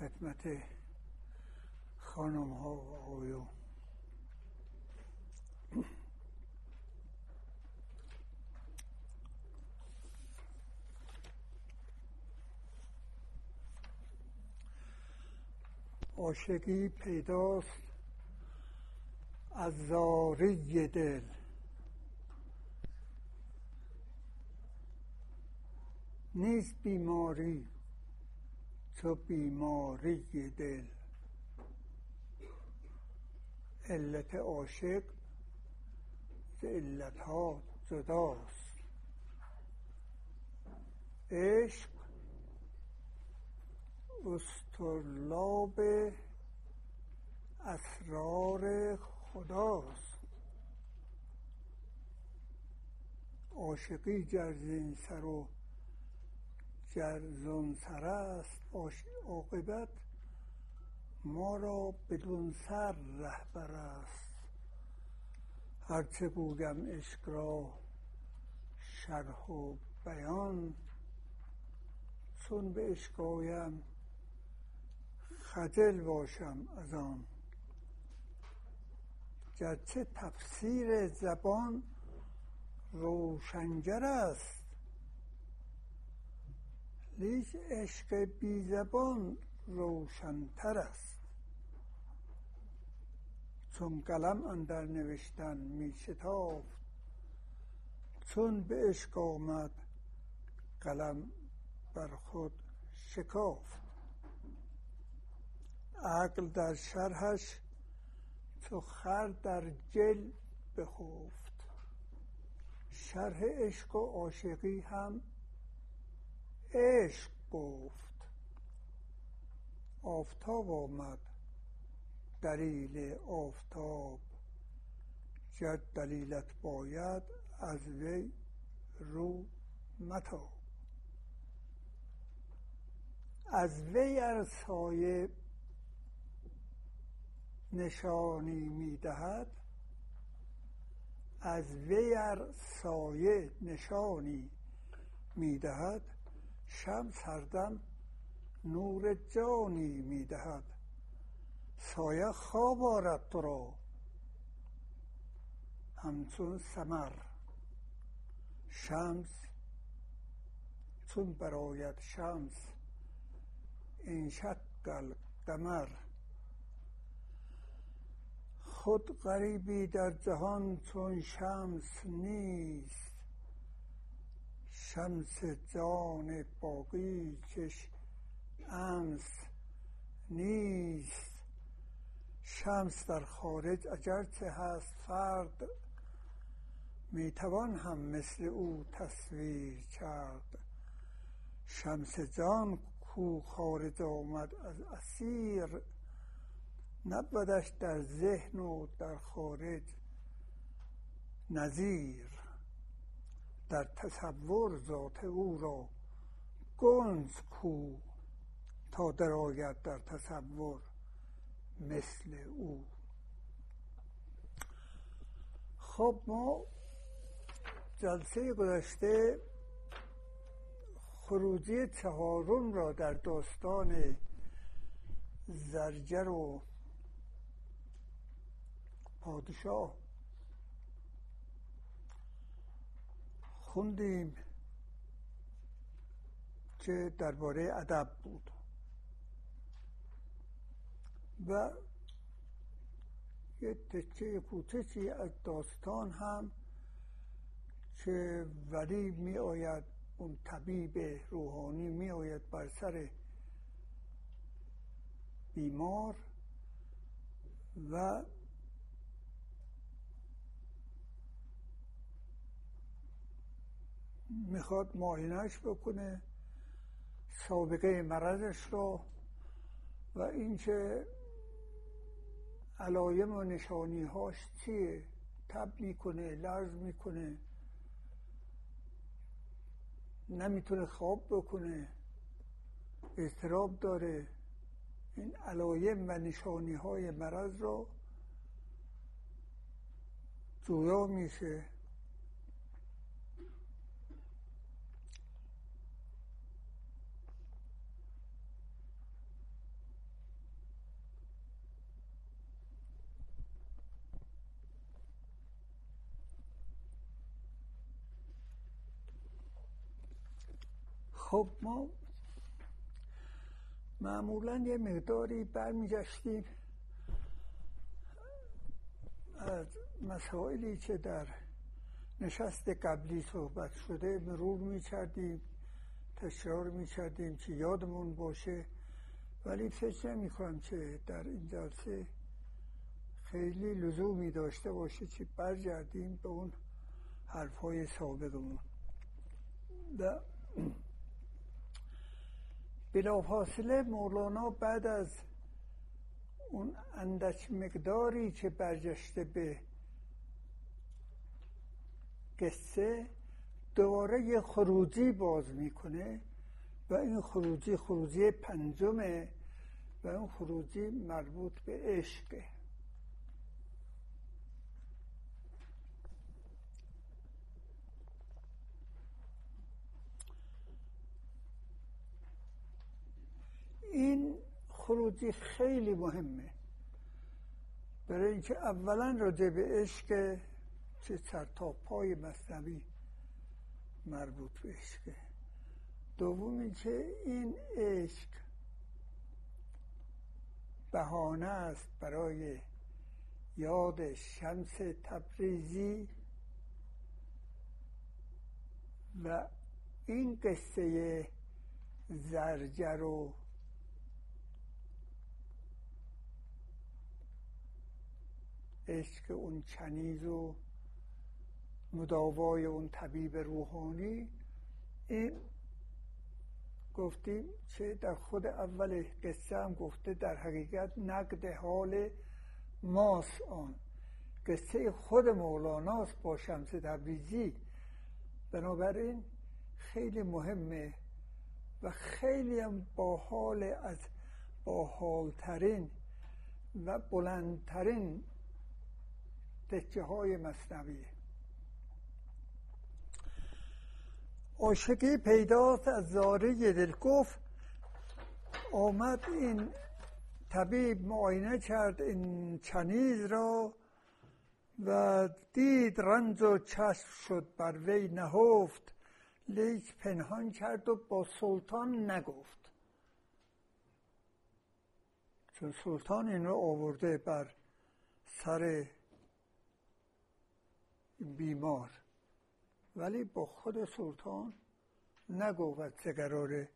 خدمت خانم ها و آقایون عاشقی پیداست از زاری دل. نیست بیماری. چو بیماری دل. علت عاشق ز علتها جداست. عشق استرلاب اسرار خداست. عاشقی جرزین سر و جرزون سر است عاقبت ما را بدون سر رهبر است. هرچه گویم عشق را شرح و بیان چون به عشق آیم خجل باشم از آن. گرچه تفسیر زبان روشنگر است لیک عشق بی زبان روشنتر است. چون قلم اندر نوشتن می شتافت چون به عشق آمد قلم بر خود شکافت. عقل در شرحش تو خر در جل بخفت. شرح عشق و عاشقی هم عشق گفت. آفتاب آمد دلیل آفتاب. گر دلیلت باید از وی رو متاب. از وی ار سایه نشانی می‌دهد از وی ار سایه نشانی می‌دهد شمس هردم نور جانی می‌دهد. سایه خواب آرد تو را. همچون سمر شمس چون براید شمس. این شکل قمر خود غریبی در جهان چون شمس نیست. شمس جان باقی کش امس نیست. شمس در خارج اگرچه هست فرد می‌توان هم مثل او تصویر کرد. شمس جان کو خارج آمد از اسیر نبودش در ذهن و در خارج نظیر. در تصور ذات او را گنج کو تا درآید در تصور مثل او. خب ما جلسه گذشته خروجی چهارم را در داستان زرجر و پادشاه خوندیم که درباره ادب بود. و یه تکه کوچکی از داستان هم که ولی می آید اون طبیب روحانی می آید بر سر بیمار و می‌خواد معاینش بکنه سابقه مرضش رو و اینکه علایم و نشانی هاش چیه؟ تب می‌کنه لرز می‌کنه. نمی‌تونه خواب بکنه. اضطراب داره. این علایم و نشانی های مرض رو جویا میشه. خب ما معمولا یه مقداری برمیگشتیم از مسائلی که در نشست قبلی صحبت شده مرور می‌کردیم تشرار می‌کردیم که یادمون باشه. ولی فکر نمی کنم که در این جلسه خیلی لزومی داشته باشه که برگردیم به اون حرفهای سابقمون. و بلافاصله مولانا بعد از اون اندک مقداری که برگشته به قصه دوباره یه خروجی باز می‌کنه و این خروجی خروجی پنجمه و اون خروجی مربوط به عشقه. این خروجی خیلی مهمه. برای اینکه اولا راجع به عشق چه سر تا پای مصنوی مربوط به عشقه دوم اینکه این عشق بهانه است برای یاد شمس تبریزی و این قصه زرجر و عشق اون چنیز و مداوای اون طبیب روحانی این گفتیم چه در خود اول قصه هم گفته در حقیقت نقد حال ماست آن. قصه خود مولاناست با شمس تبریزی. بنابراین خیلی مهمه و خیلی هم با حال از با حالترین و بلندترین تکه های مصنویه عاشقی پیداست از زاره دل گفت آمد این طبیب معاینه کرد این چنیز را و دید رنج و چشم شد بر وی نهفت. لیک پنهان کرد و با سلطان نگفت. چون سلطان این رو آورده بر سر بیمار. ولی با خود سلطان نگفت چه قراره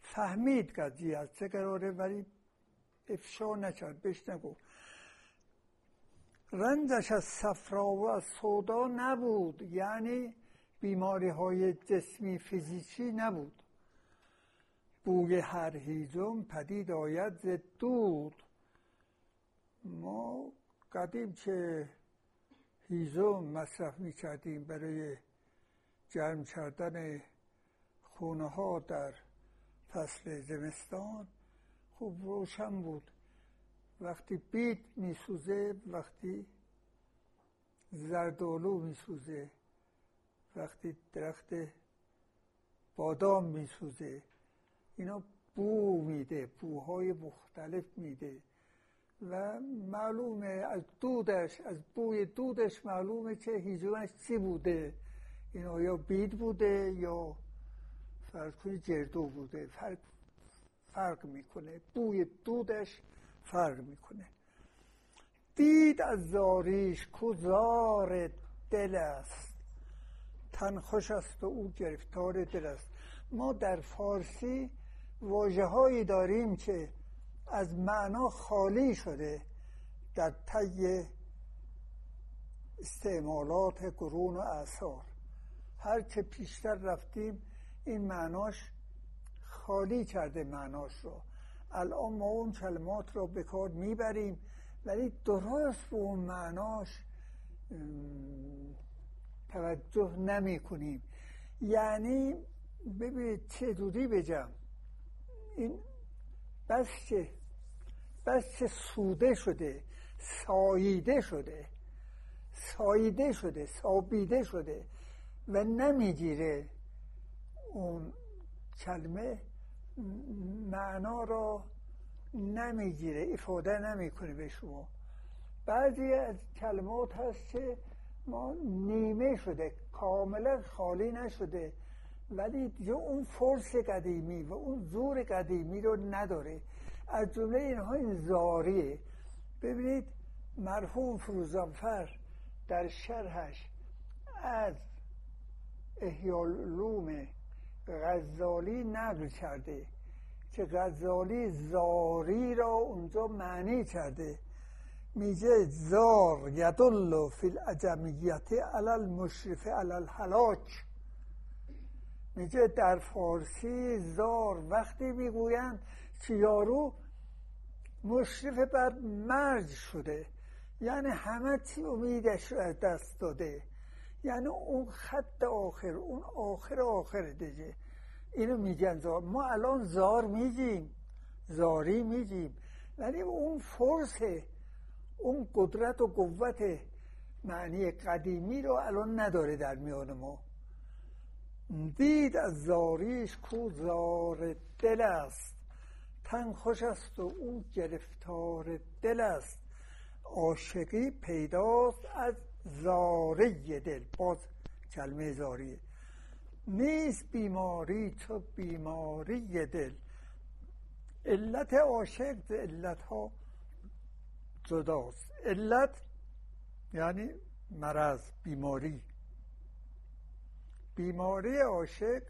فهمید قضیه از چه قراره ولی افشا نکرد بهش نگفت رنجش از صفرا و از سودا نبود یعنی بیماری های جسمی فیزیکی نبود. بوی هر هیزم پدید آید ز دود. ما قدیم که هیزم مصرف می کردیم برای جرم کردن خونه ها در فصل زمستان. خوب روشن بود. وقتی بید میسوزه وقتی زردالو میسوزه وقتی درخت بادام میسوزه اینا بو میده بوهای مختلف میده. و معلومه از دودش از بوی دودش معلومه که هیزمش چی بوده. این آیا بید بوده یا فرض کنید جردو بوده. فرق, فرق می‌کنه. بوی دودش فرق می‌کنه. دید از زاریش کزار دل است. تن خوش است و او گرفتار دل است. ما در فارسی واجه هایی داریم که از معنا خالی شده در طی استعمالات قرون و اثار. هر که پیشتر رفتیم این معناش خالی کرده معناش رو. الان ما اون کلمات رو به کار می‌بریم ولی درست به اون معناش توجه نمی کنیم یعنی ببینید چه دودی بجم این بس که بس که سوده شده ساییده شده ساییده شده سابیده شده و نمی‌گیره اون کلمه معنا را نمی‌گیره افاده نمی‌کنه به شما. بعضی از کلمات هست که ما نیمه شده کاملا خالی نشده ولی دیگه اون فرس قدیمی و اون زور قدیمی رو نداره. از جمله اینها این زاریه. ببینید مرحوم فروزانفر در شرحش از احیالوم غزالی نقل کرده که غزالی زاری را اونجا معنی کرده. میگه زار یدل فی العجمیت علال المشرف علال الحلاک. میگه در فارسی زار وقتی می‌گویند یارو مشرف بر مرج شده. یعنی همه چی امیدش رو از دست داده. یعنی اون خط آخر اون آخر آخر دیگه. اینو میگن زار. ما الان زار میگیم. زاری میگیم. ولی اون فرس اون قدرت و قوت معنی قدیمی رو الان نداره در میان ما. دید از زاریش کو زار دل است. تن خوش است و او گرفتار دل است. عاشقی پیداست از زاره دل. باز کلمه زاریه نیست بیماری تو بیماری دل. علت عاشق علت ها جداست. علت یعنی مرض بیماری. بیماری عاشق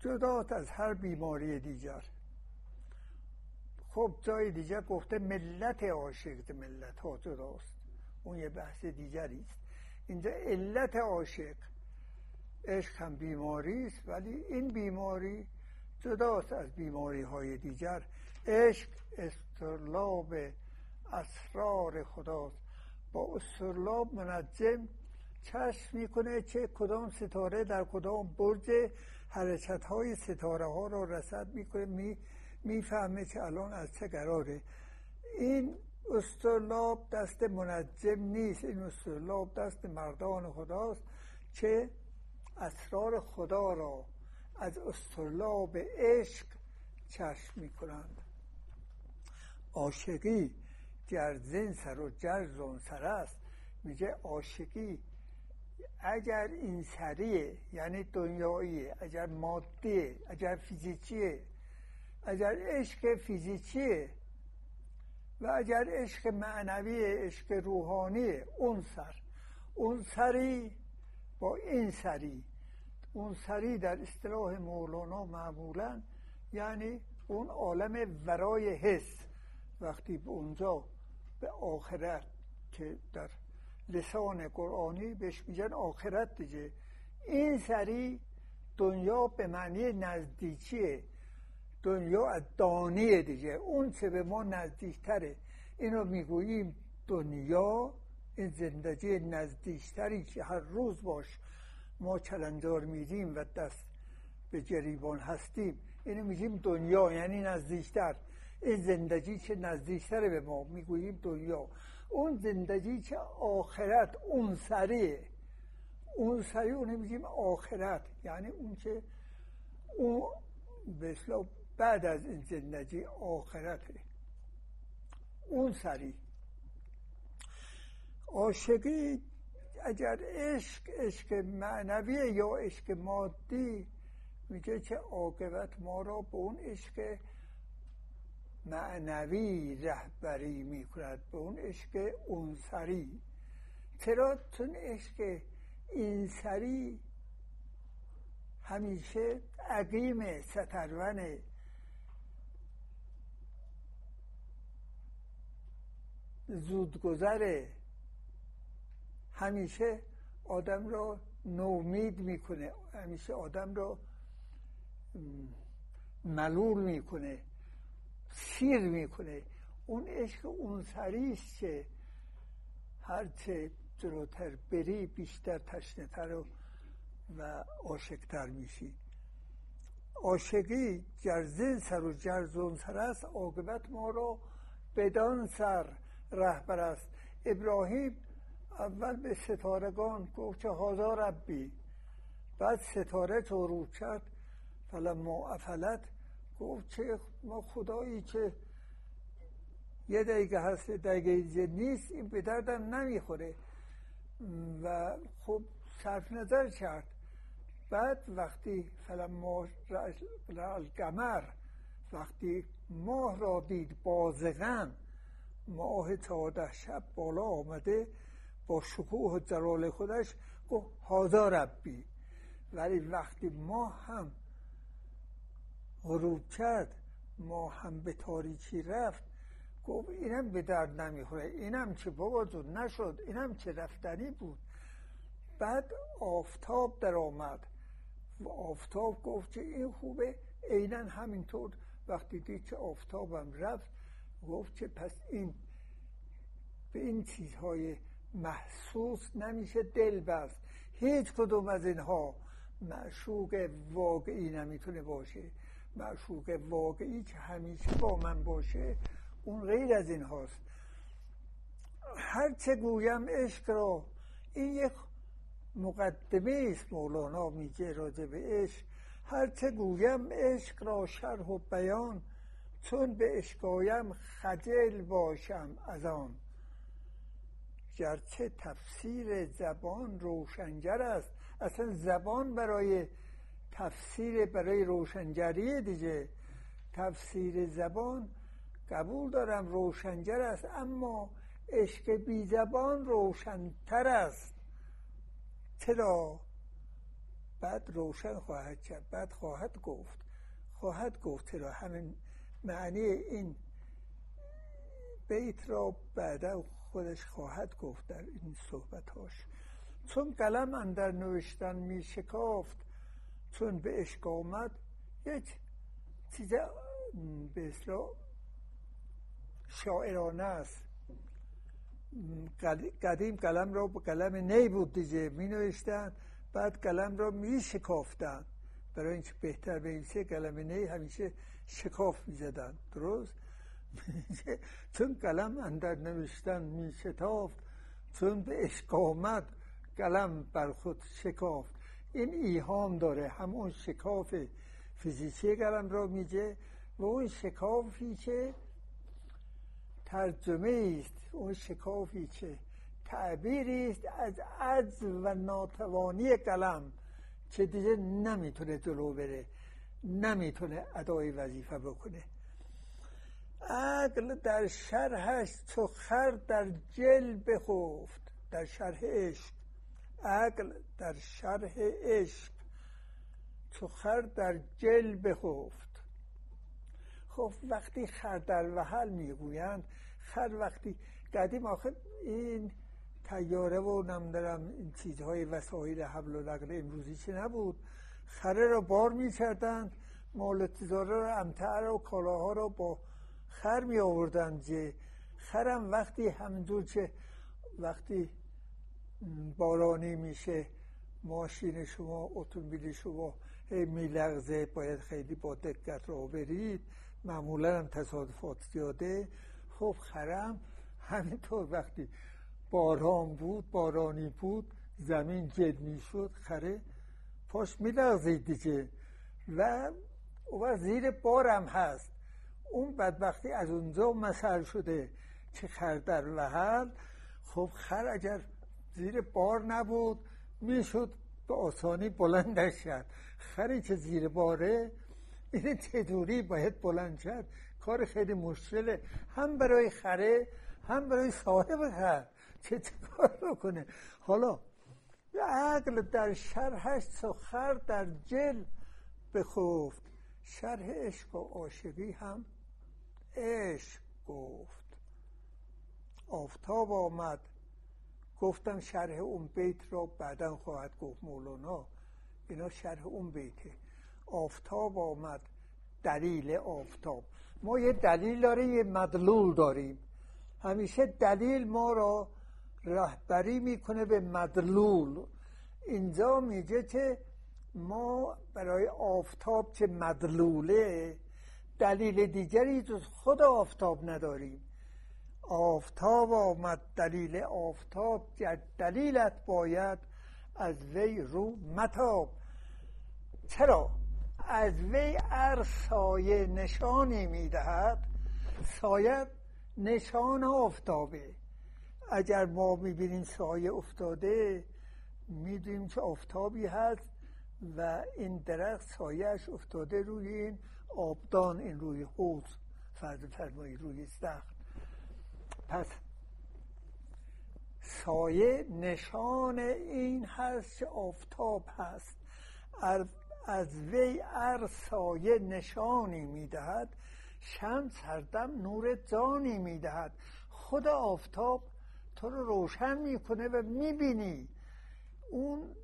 جدات از هر بیماری دیگر. خب جای دیگر گفته ملت عاشق ملت ها جداست اون یه بحث دیگری است. اینجا علت عاشق عشق هم بیماری است ولی این بیماری جداست از بیماری های دیگر. عشق استرلاب اسرار خداست. با استرلاب منجم کشف می‌کنه چه کدام ستاره در کدام برج حرکت های ستاره ها رو رسد می‌کنه می می‌فهمه که الان از چه قراره. این استرلاب دست منجم نیست. این استرلاب دست مردان خداست که اسرار خدا را از استرلاب عشق چشم می کنند عاشقی گر سر و گر سر است. میگه عاشقی اگر این سریه یعنی دنیاییه اگر مادیه اگر فیزیکیه اگر عشق فیزیکیه و اگر عشق معنوی عشق روحانی اون سر. اون سری با این سری. اون سری در اصطلاح مولانا معمولا یعنی اون عالم ورای حس. وقتی به اونجا به آخرت که در لسان قرآنی بهش میگن آخرت دیگه. این سری دنیا به معنی نزدیکیه. دنیا از دانیه دیگه. اون چه به ما نزدیکتره. اینو می‌گوییم دنیا. این زندگی نزدیکتری که هر روز باش ما چلندار میدیم و دست به جریبان هستیم. اینو میگیم دنیا یعنی نزدیکتر. این زندگی که نزدیکتره به ما می‌گوییم دنیا. اون زندگی که آخرت اون سریه اون سری اون میگیم آخرت. یعنی اون که اون به بعد از این زندگی آخرته اون سری. عاشقی اگر عشق عشق معنوی یا عشق مادی میگه که عاقبت ما را به اون عشق معنوی رهبری می‌کند به اون عشق اونسری چرا؟ چون عشق اینسری همیشه عقیم سترونه زودگذره. همیشه آدم را نومید می‌کنه. همیشه آدم را ملول می‌کنه. سیر می‌کنه. اون عشق اون سریست که هرچه جلوتر بری بیشتر تشنهتر و, و عاشقتر میشی. عاشقی جرزین سر و جرزون سر است. عاقبت ما را بدان سر رهبر است. ابراهیم اول به ستارگان گفت که هزار ربی بعد ستاره رو کرد. فلما افلت گفت که ما خدایی که یه دقیقه هست دقیقه نیست این به دردم نمی‌خوره و خب صرف نظر کرد. بعد وقتی فلما القمر وقتی ماه را دید بازغن ماه چهارده شب بالا آمده با شکوه و جلال خودش گفت هازا ربی. ولی وقتی ماه هم غروب کرد ما هم به تاریکی رفت گفت اینم به درد نمی‌خوره اینم چه بابا جون نشد اینم چه رفتنی بود. بعد آفتاب در آمد و آفتاب گفت که این خوبه عینا همینطور وقتی دید که آفتابم رفت گفت که پس این به این چیزهای محسوس نمیشه دل بست. هیچ کدوم از اینها معشوق واقعی نمی‌تونه باشه. معشوق واقعی که همیشه با من باشه اون غیر از این هاست. هرچه گویم عشق را این یک مقدمه است مولانا میگه راجع به عشق. هرچه گویم عشق را شرح و بیان چون به عشقایم خجل باشم از آن. گرچه تفسیر زبان روشنگر است اصلا زبان برای تفسیر برای روشنگری دیگه. تفسیر زبان قبول دارم روشنگر است اما عشق بی زبان روشنتر است. چرا؟ بعد روشن خواهد کرد بعد خواهد گفت. خواهد گفت چرا؟ همین معنی این بیت را بعدا خودش خواهد گفت در این صحبتهاش. چون قلم اندر نوشتن می شکافت چون به عشق آمد یک چیز به اصلاح شاعرانه است. قدیم قلم را به قلم نی بود دیگه می نوشتن بعد قلم را می شکافتن برای اینکه بهتر بنویسه قلم نی همیشه شکاف می زدن درست؟ چون قلم اندر نوشتن می شتافت چون به عشق آمد قلم بر خود شکافت. این ایهام داره همون شکاف فیزیکی قلم را میگه و اون شکافی که ترجمه است اون شکافی که تعبیری است از عجز و ناتوانی قلم که دیگه نمی‌تونه جلو بره. نمی‌تونه ادای وظیفه بکنه. عقل در شرحش چو خر در جل بخفت در شرح عشق. عقل در شرح عشق چو خر در جل بخفت خب وقتی خر در وحل می‌گویند خر وقتی قدیم آخر این تیاره و نمیدارم این چیزهای وسایل حبل و نقل امروزی چه نبود؟ خره را بار مال تجاره رو امتعه و کالاها را با خر می آوردن که خرم وقتی همینجور که وقتی بارانی میشه ماشین شما اتومبیل شما میلغزه باید خیلی با دقت را برید. معمولا هم تصادفات زیاده. خب خرم همینطور وقتی باران بود بارانی بود زمین جد می‌شد خره پاش میلغزید دیگه و او زیر بارم هست. اون بدبختی از اونجا مسئل شده که خر در وحل خب خر اگر زیر بار نبود می‌شد به آسانی بلندش کرد خری که زیر باره این چطوری باید بلند کرد؟ کار خیلی مشکله هم برای خره هم برای صاحب خر. چه کار بکنه؟ حالا عقل در شرحش سخر در جل بخفت. شرح عشق و عاشقی هم عشق گفت. آفتاب آمد. گفتم شرح اون بیت را بعدا خواهد گفت مولانا. اینا شرح اون بیته. آفتاب آمد. دلیل آفتاب. ما یه دلیل داریم یه مدلول داریم. همیشه دلیل ما را رهبری می‌کنه به مدلول. اینجا میگه که ما برای آفتاب که مدلوله دلیل دیگری جز خود آفتاب نداریم. آفتاب آمد دلیل آفتاب دلیلت باید از وی رو متاب. چرا؟ از وی ار سایه نشانی می‌دهد سایه نشان آفتابه. اگر ما می‌بینیم سایه افتاده می‌دونیم که آفتابی هست و این درخت سایهش افتاده روی این آبدان این روی حوز فرض فرمایی روی سخت. پس سایه نشان این هست که آفتاب هست. از وی ار سایه نشانی می‌دهد شمس هردم نور جانی می‌دهد. خود آفتاب تو رو روشن می‌کنه و می‌بینی. اون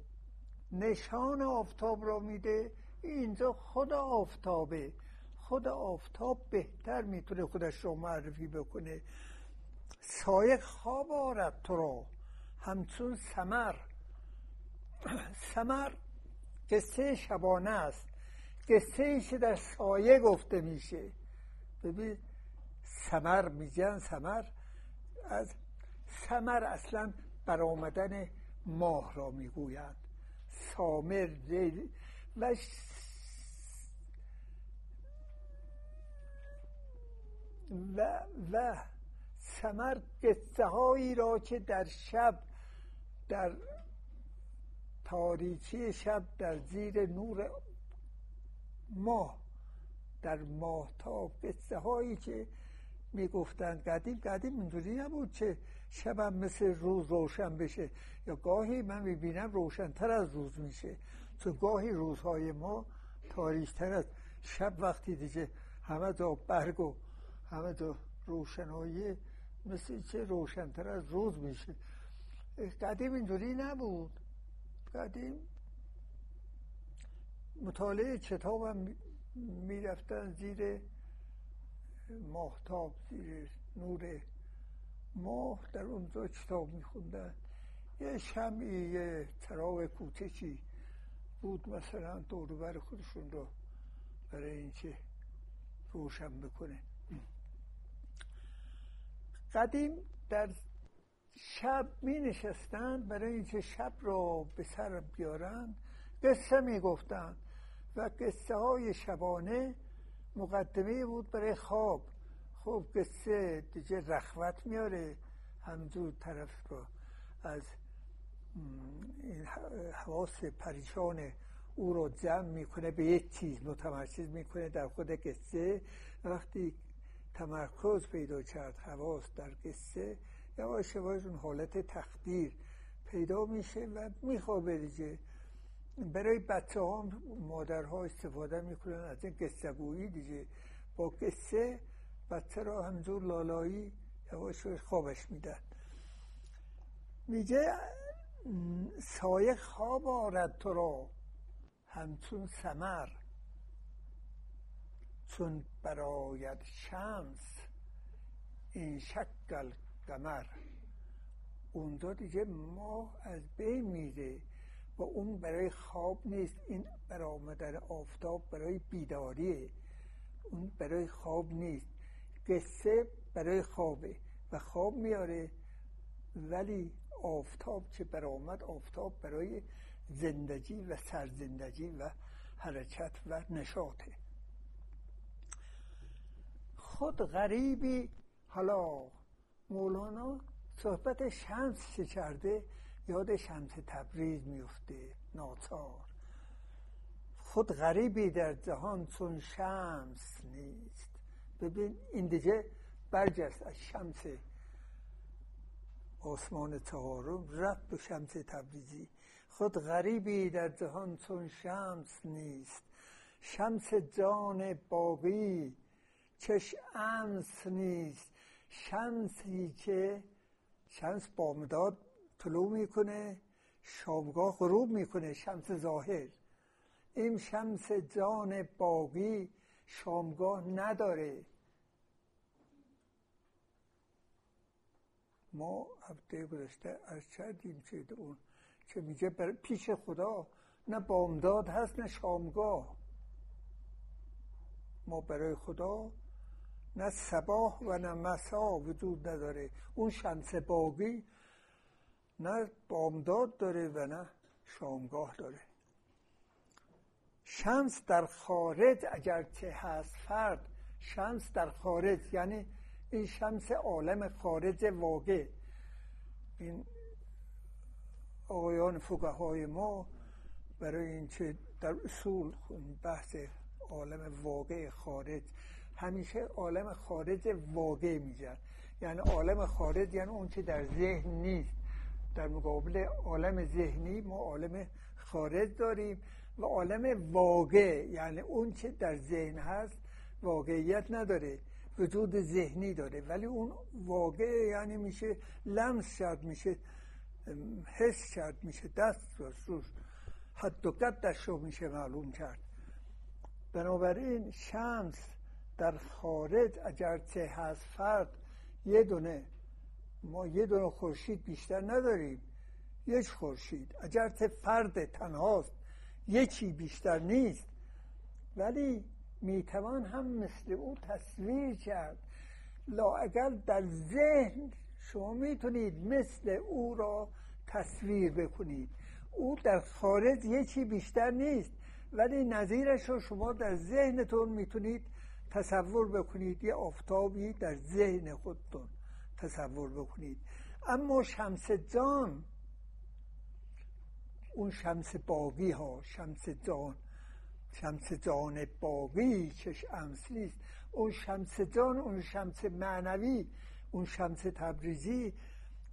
نشان آفتاب را میده. اینجا خود آفتابه. خود آفتاب بهتر می‌تونه خودش رو معرفی بکنه. سایه خواب آرد تو را. همچون سمر سمر قصه شبانه است. قصه ایشه در سایه گفته میشه. ببین سمر میگن سمر از سمر اصلا برآمدن ماه را می‌گویند سامر و و و سمر قصه هایی را که در شب در تاریکی شب در زیر نور ماه در ماهتاب قصه هایی که می‌گفتند. قدیم قدیم اینجوری نبود که شبم مثل روز روشن بشه. یا گاهی من می‌بینم روشنتر از روز میشه. چون گاهی روزهای ما تاریکتر از شب وقتی دیگه همه جا برگ و همه جا روشنایی مثل چه روشنتر از روز میشه. قدیم اینجوری نبود. قدیم مطالعه کتابم می‌رفتن زیر ماهتاب زیر نور ماه در اونجا کتاب میخوندن. یه شمعی یه چراغ کوچکی بود مثلا دوربر خودشون رو برای اینکه روشن بکنه. قدیم در شب می نشستند برای اینکه شب را به سر بیارند قصه می گفتند و قصه های شبانه مقدمه بود برای خواب. خب قصه دیگه رخوت میاره همجور طرف رو از این حواس پریشان او رو جمع می‌کنه به یک چیز متمرکز می‌کنه در خود قصه. وقتی تمرکز پیدا کرد حواس در قصه یواش یواش اون حالت تقدیر پیدا میشه و میخوابه دیگه برای بچه ها مادرها استفاده می‌کنن از این قصه گویی دیگه با قصه بچه را همجور لالایی یواش خوابش میدن. میگه سایه خواب آرد تو را همچون سمر چون براید شمس این شکل قمر اونجا دیگه ماه از بین میره و اون برای خواب نیست. این برآمدن آفتاب برای بیداریه. اون برای خواب نیست. قصه برای خوابه و خواب میاره ولی آفتاب که برآمد آفتاب برای زندگی و سرزندگی و حرکت و نشاطه. خود غریبی حالا مولانا صحبت شمس چه کرده؟ یاد شمس تبریز میفته ناچار. خود غریبی در جهان چون شمس نیست. ببین این دیگه برجست از شمس آسمان چهارم رفت به شمس تبریزی. خود غریبی در جهان چون شمس نیست. شمس جان باقی چش امس نیست. شمسی که شمس بامداد طلوع می‌کنه شامگاه غروب می‌کنه شمس ظاهر. این شمس جان باقی شامگاه نداره. ما هفته گذشته از کردیم که اون که میگه پیش خدا نه بامداد هست نه شامگاه. ما برای خدا نه سباه و نه مسا وجود نداره. اون شمس باقی نه بامداد داره و نه شامگاه داره. شمس در خارج اگرچه هست فرد شمس در خارج یعنی این شمس عالم خارج واقع. این آقایان فقه های ما برای اینکه در اصول بحث عالم واقع خارج همیشه عالم خارج واقع میگن. یعنی عالم خارج یعنی اون که در ذهن نیست. در مقابل عالم ذهنی ما عالم خارج داریم و عالم واقع یعنی اون که در ذهن هست واقعیت نداره. وجود ذهنی داره. ولی اون واقع یعنی میشه لمس شد میشه حس شد میشه دست روش حد و قدش رو میشه معلوم کرد. بنابراین شمس در خارج اگرچه هست فرد یه دونه ما یه دونه خورشید بیشتر نداریم. یک خورشید. اگرچه فرد تنهاست یکی بیشتر نیست. ولی می‌توان هم مثل او تصویر کرد. اگر در ذهن شما می‌تونید مثل او را تصویر بکنید. او در خارج یکی بیشتر نیست ولی نظیرش رو شما در ذهنتون می‌تونید تصور بکنید. یه آفتابی در ذهن خودتون تصور بکنید. اما شمس جان اون شمس باقی ها شمس جان شمس جان باقی چش امثلی است. اون شمس جان اون شمس معنوی اون شمس تبریزی.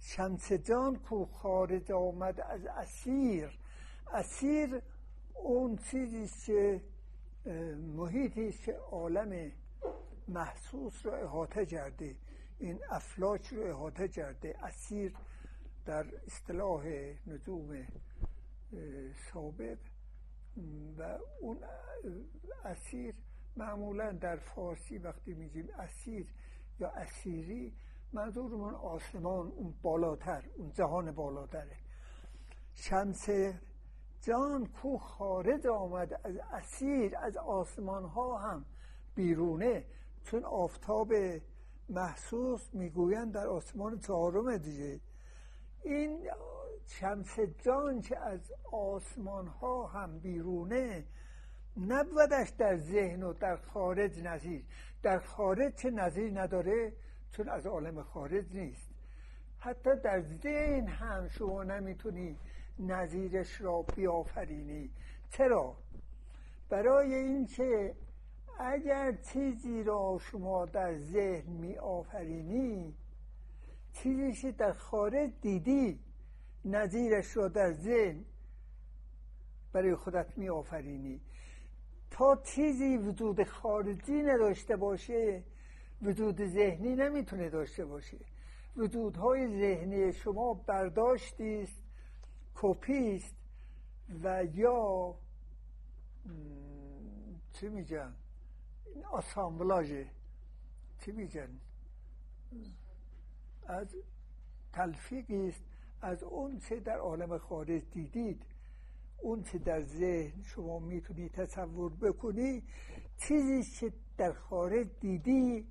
شمس جان کو خارج آمد از اسیر. اسیر اون چیزی که محیطی که عالم محسوس رو احاطه کرده. این افلاک رو احاطه کرده. اسیر در اصطلاح نجوم سابق و اون اسیر معمولا در فارسی وقتی میگیم اسیر یا اسیری منظورمون آسمان اون بالاتر اون جهان بالاتره. شمس جان کو خارج آمد از اسیر از آسمان ها هم بیرونه. چون آفتاب محسوس می‌گویند در آسمان چهارم دیگه. این شمس جان که از آسمان ها هم بیرونه نبودش در ذهن و در خارج نظیر. در خارج چه نظیر نداره چون از عالم خارج نیست. حتی در ذهن هم شما نمی‌تونی نظیرش را بیافرینی. چرا؟ برای اینکه اگر چیزی را شما در ذهن می آفرینی چیزی در خارج دیدی نظیرش را در ذهن برای خودت می آفرینی تا چیزی وجود خارجی نداشته باشه وجود ذهنی نمی‌تونه داشته باشه. وجودهای ذهنی شما برداشتی است کپی است و یا چی میگن؟ آسامبلاژ. چی میگن؟ از تلفیقی است از اون چه در عالم خارج دیدید اون چه در ذهن شما می‌تونی تصور بکنی چیزی که در خارج دیدی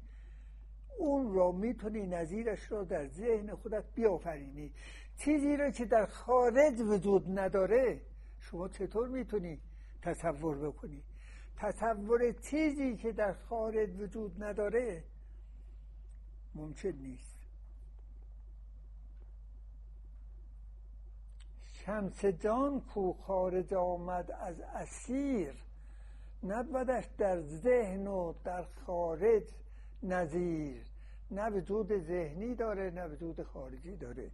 اون را می‌تونی نظیرش را در ذهن خودت بیافرینی. چیزی را که در خارج وجود نداره شما چطور می‌تونی تصور بکنی؟ تصور چیزی که در خارج وجود نداره ممکن نیست. شمس جان کو خارج آمد از اسیر نبودش در ذهن و در خارج نظیر. نه وجود ذهنی داره نه وجود خارجی داره.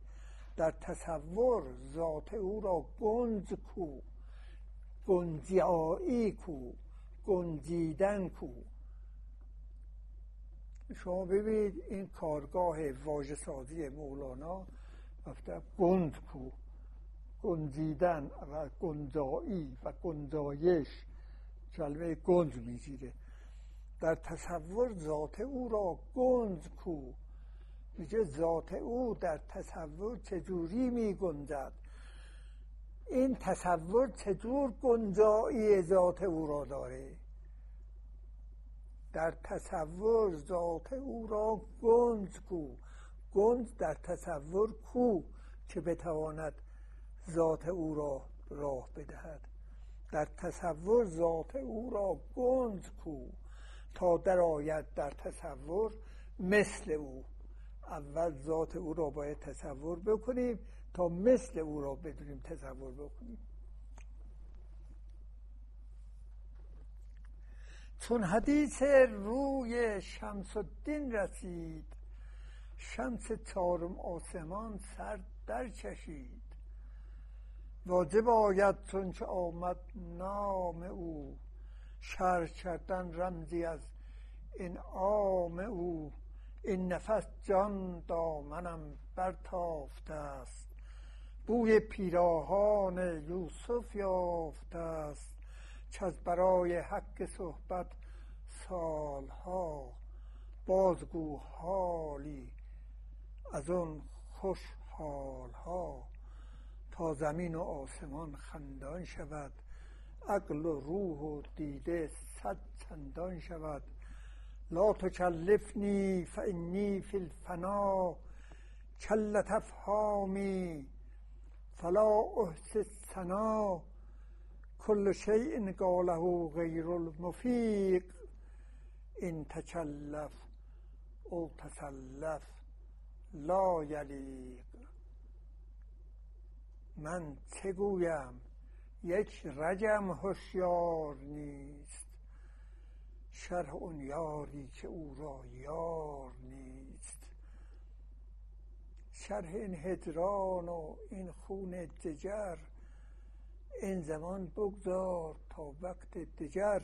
در تصور ذات او را گنج کو گنجایی کو گنجیدن کو. شما ببینید این کارگاه واژه سازی مولانا گنج کو. گنجیدن و گنجایی و گنجایش کلمه گنج می‌گیره. در تصور ذات او را گنج کو. میگه ذات او در تصور چجوری میگنجد؟ این تصور چجور گنجایی ذات او را داره؟ در تصور ذات او را گنج کو. گنج در تصور کو که بتواند ذات او را راه بدهد. در تصور ذات او را گنج کو تا در آید در تصور مثل او. اول ذات او را باید تصور بکنیم تا مثل او را بدونیم تصور بکنیم. چون حدیث روی شمس الدین رسید شمس چارم آسمان سر در چشید. واجب آید چون که آمد نام او. شرح کردن رمزی از انعام او. این نفس جان دامنم برتافته است. بوی پیراهان یوسف یافته است. که از برای حق صحبت سالها بازگو حالی از اون خوش حالها تا زمین و آسمان خندان شود. عقل و روح و دیده صد چندان شود. لا تکلفنی فانی فی الفنا. کلت افهامی فلا احس سنا کل شیء قاله غیر المفیق. این تکلف او تسلف لا یلیق. من چه گویم؟ یک رجم هوشیار نیست. شرح اون یاری که او را یار نیست. شرح این هجران و این خون دجر این زمان بگذار تا وقت دجر.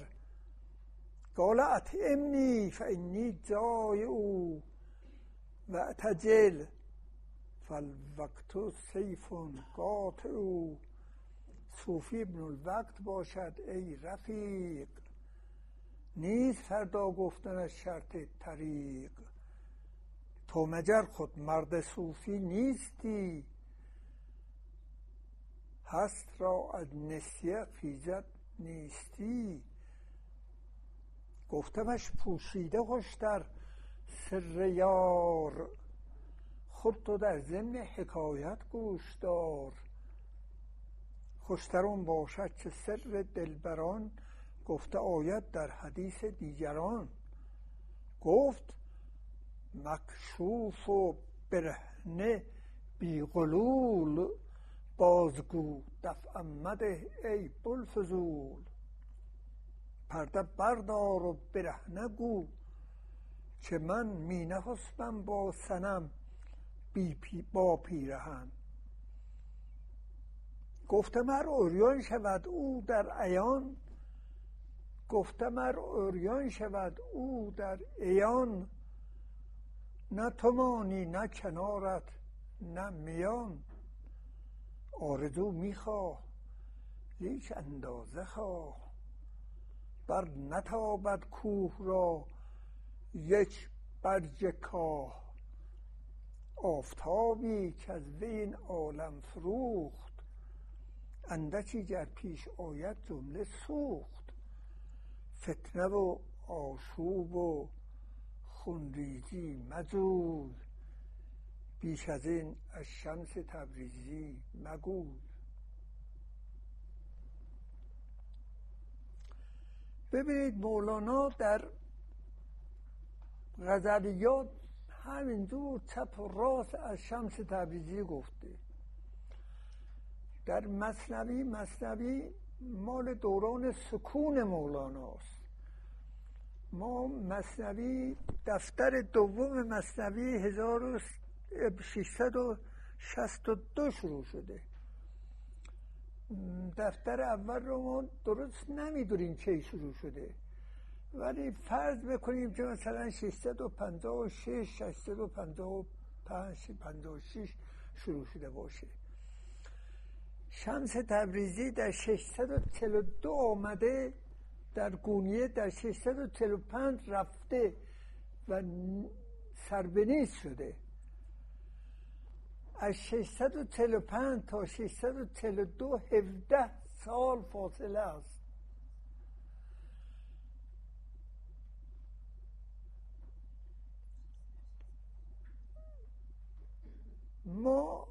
قال اطعمنی فانی جای او و اعتجل. فالوقت سیف قاطع. صوفی ابن الوقت باشد ای رفیق. نیست فردا گفتن از شرط طریق. تو مجر خود مرد صوفی نیستی. هست را از نسیه خیزت نیستی. گفتمش پوشیده خوشتر سر یار. خود تو در ضمن حکایت گوش دار. خوشترون باشد که سر دلبران گفته آید در حدیث دیگران. گفت مکشوف و برهنه بیغلول بازگو دفع مده ای بلفزول پرده بردار و برهنه گو که من می نخستم با سنم بی پی با پیرهن گفته مر اوریان شود او در عیان. گفته مر اوریان شود او در عیان. نه تومانی نه کنارت نه میان. آرزو می‌خواه لیک اندازه خواه. بر نتابد کوه را یک برج کاه. آفتابی که از وی عالم فروخت. اندکی گر پیش آید جمله سوخت. فتنه و آشوب و خونریزی مجوی. بیش از این از شمس تبریزی مگوی. ببینید مولانا در غزلیات همینجور چپ و راست از شمس تبریزی گفته. در مصنوی مصنوی مال دوران سکون مولاناست ما مصنوی دفتر دوم مصنوی 1662 شروع شده. دفتر اول رو ما درست نمی‌دونیم کی شروع شده. ولی فرض بکنیم که مثلا 656 655 56 شروع شده باشه. شمس تبریزی در 642 آمده در گونیه در 645 رفته و سربنیز شده. از 645 تا 642 17 سال فاصله است. ما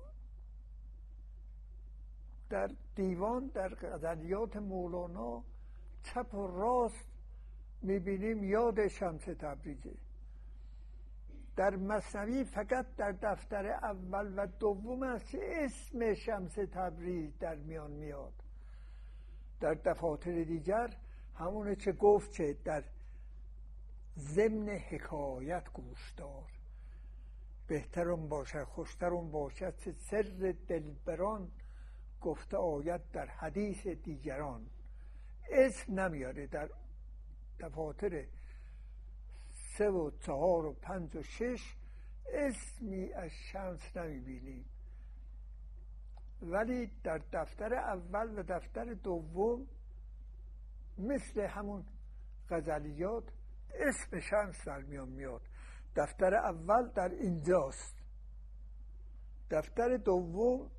در دیوان در غزلیات مولانا چپ و راست می‌بینیم یاد شمس تبریزی در مصنوی فقط در دفتر اول و دوم است که اسم شمس تبریز در میان میاد. در دفاتر دیگر همونه چه گفت که در ضمن حکایت گوش دار. بهترون باشد خوشترون باشد. سر دلبران گفته آید در حدیث دیگران. اسم نمیاره در دفاتر سه و چهار و پنج و شش اسمی از شمس نمی‌بینیم. ولی در دفتر اول و دفتر دوم مثل همون غزلیات اسم شمس در میان میاد. دفتر اول در اینجاست. دفتر دوم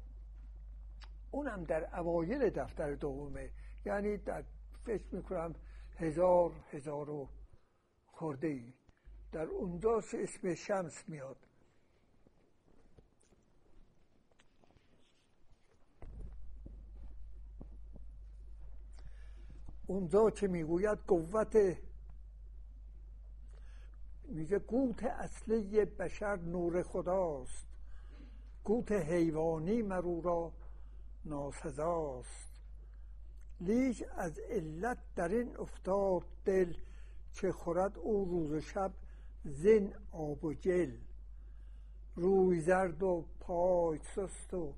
اونم در اوایل دفتر دومه. یعنی در فکر می‌کنم هزار هزار و خورده ای. در اونجاست اسم شمس میاد. اونجا که می‌گوید؟ قوت میگه قوت اصلی بشر نور خداست. قوت حیوانی مرو را ناسزاست. لیش از علت در این افتاد دل که خورد او روز و شب زن آب و جل. روی زرد و پای سست و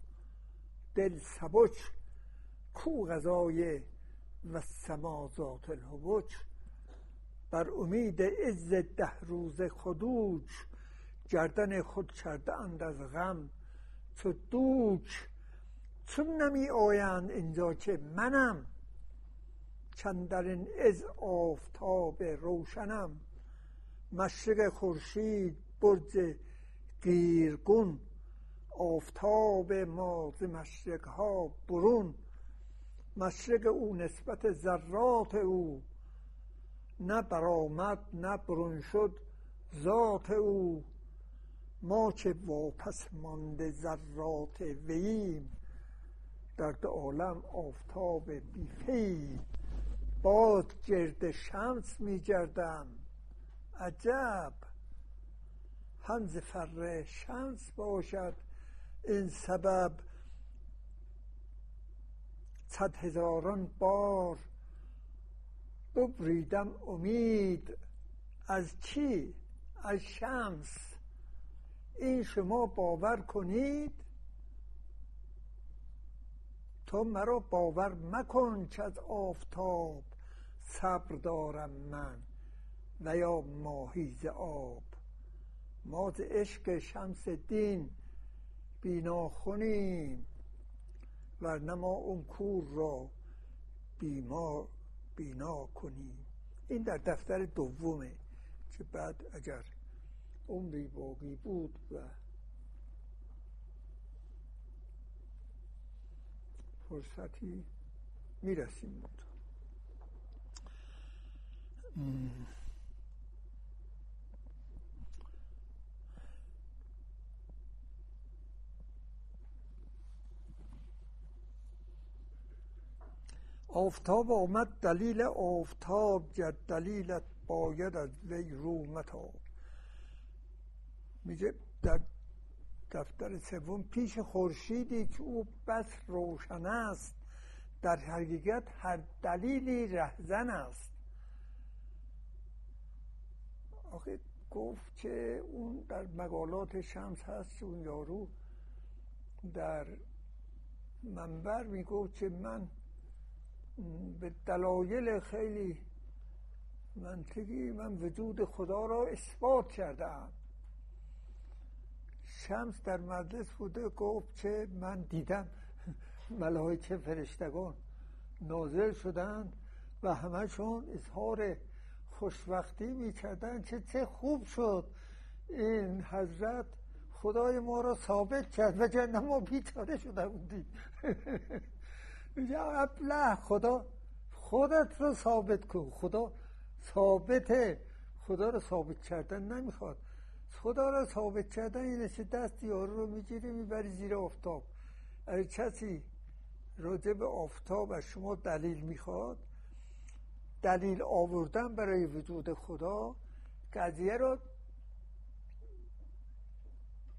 دل سبک کو غذای و سمازات الهبک بر امید عز ده روز خدوج گردن خود کرده اند از غم چو دوک چون نمی آیند اینجا که منم چندرین از آفتاب روشنم. مشرق خورشید برج قیرگون. آفتاب ما ز مشرق ها برون. مشرق او نسبت ذرات او نه برآمد نه برون شد. ذات او ما که واپس مانده ذرات وییم. در دو عالم آفتاب بیفی باد گرد شمس میگردم عجب. هم فر شمس باشد. این سبب صد هزاران بار ببریدم امید. از چی؟ از شمس. این شما باور کنید؟ تو مرا باور مکن که از آفتاب صبر دارم من و یا ماهی آب. ما ز عشق شمس دین بینا خونیم ورنه ما اون کور را بیما بینا کنیم این در دفتر دومه که بعد اگر عمری باقی بود و فرصتی می‌رسیم. آفتاب آمد دلیل آفتاب جد دلیلت باید از وی رو متاب. میگه در دفتر سوم پیش خورشیدی که او بس روشن است در حقیقت هر دلیلی رهزن است. آخه گفت که اون در مقالات شمس هست اون یارو در منبر می‌گفت که من به دلایل خیلی منطقی من وجود خدا را اثبات کردم. شمس در مجلس بوده گفت که من دیدم ملائکه فرشتگان نازل شدن و همشون اظهار خوشوقتی می‌کردن که چه خوب شد. این حضرت خدای ما را ثابت کرد و جنه ما بیچاره شده بودیم. میگه ابله خدا خودت رو ثابت کن. خدا ثابته. خدا رو ثابت کردن نمی‌خواد. خدا رو ثابت کردن اینه که دست یارو رو می‌گیری می‌بری زیر آفتاب. اگه کسی راجع به آفتاب از شما دلیل می‌خواد دلیل آوردن برای وجود خدا قضیه رو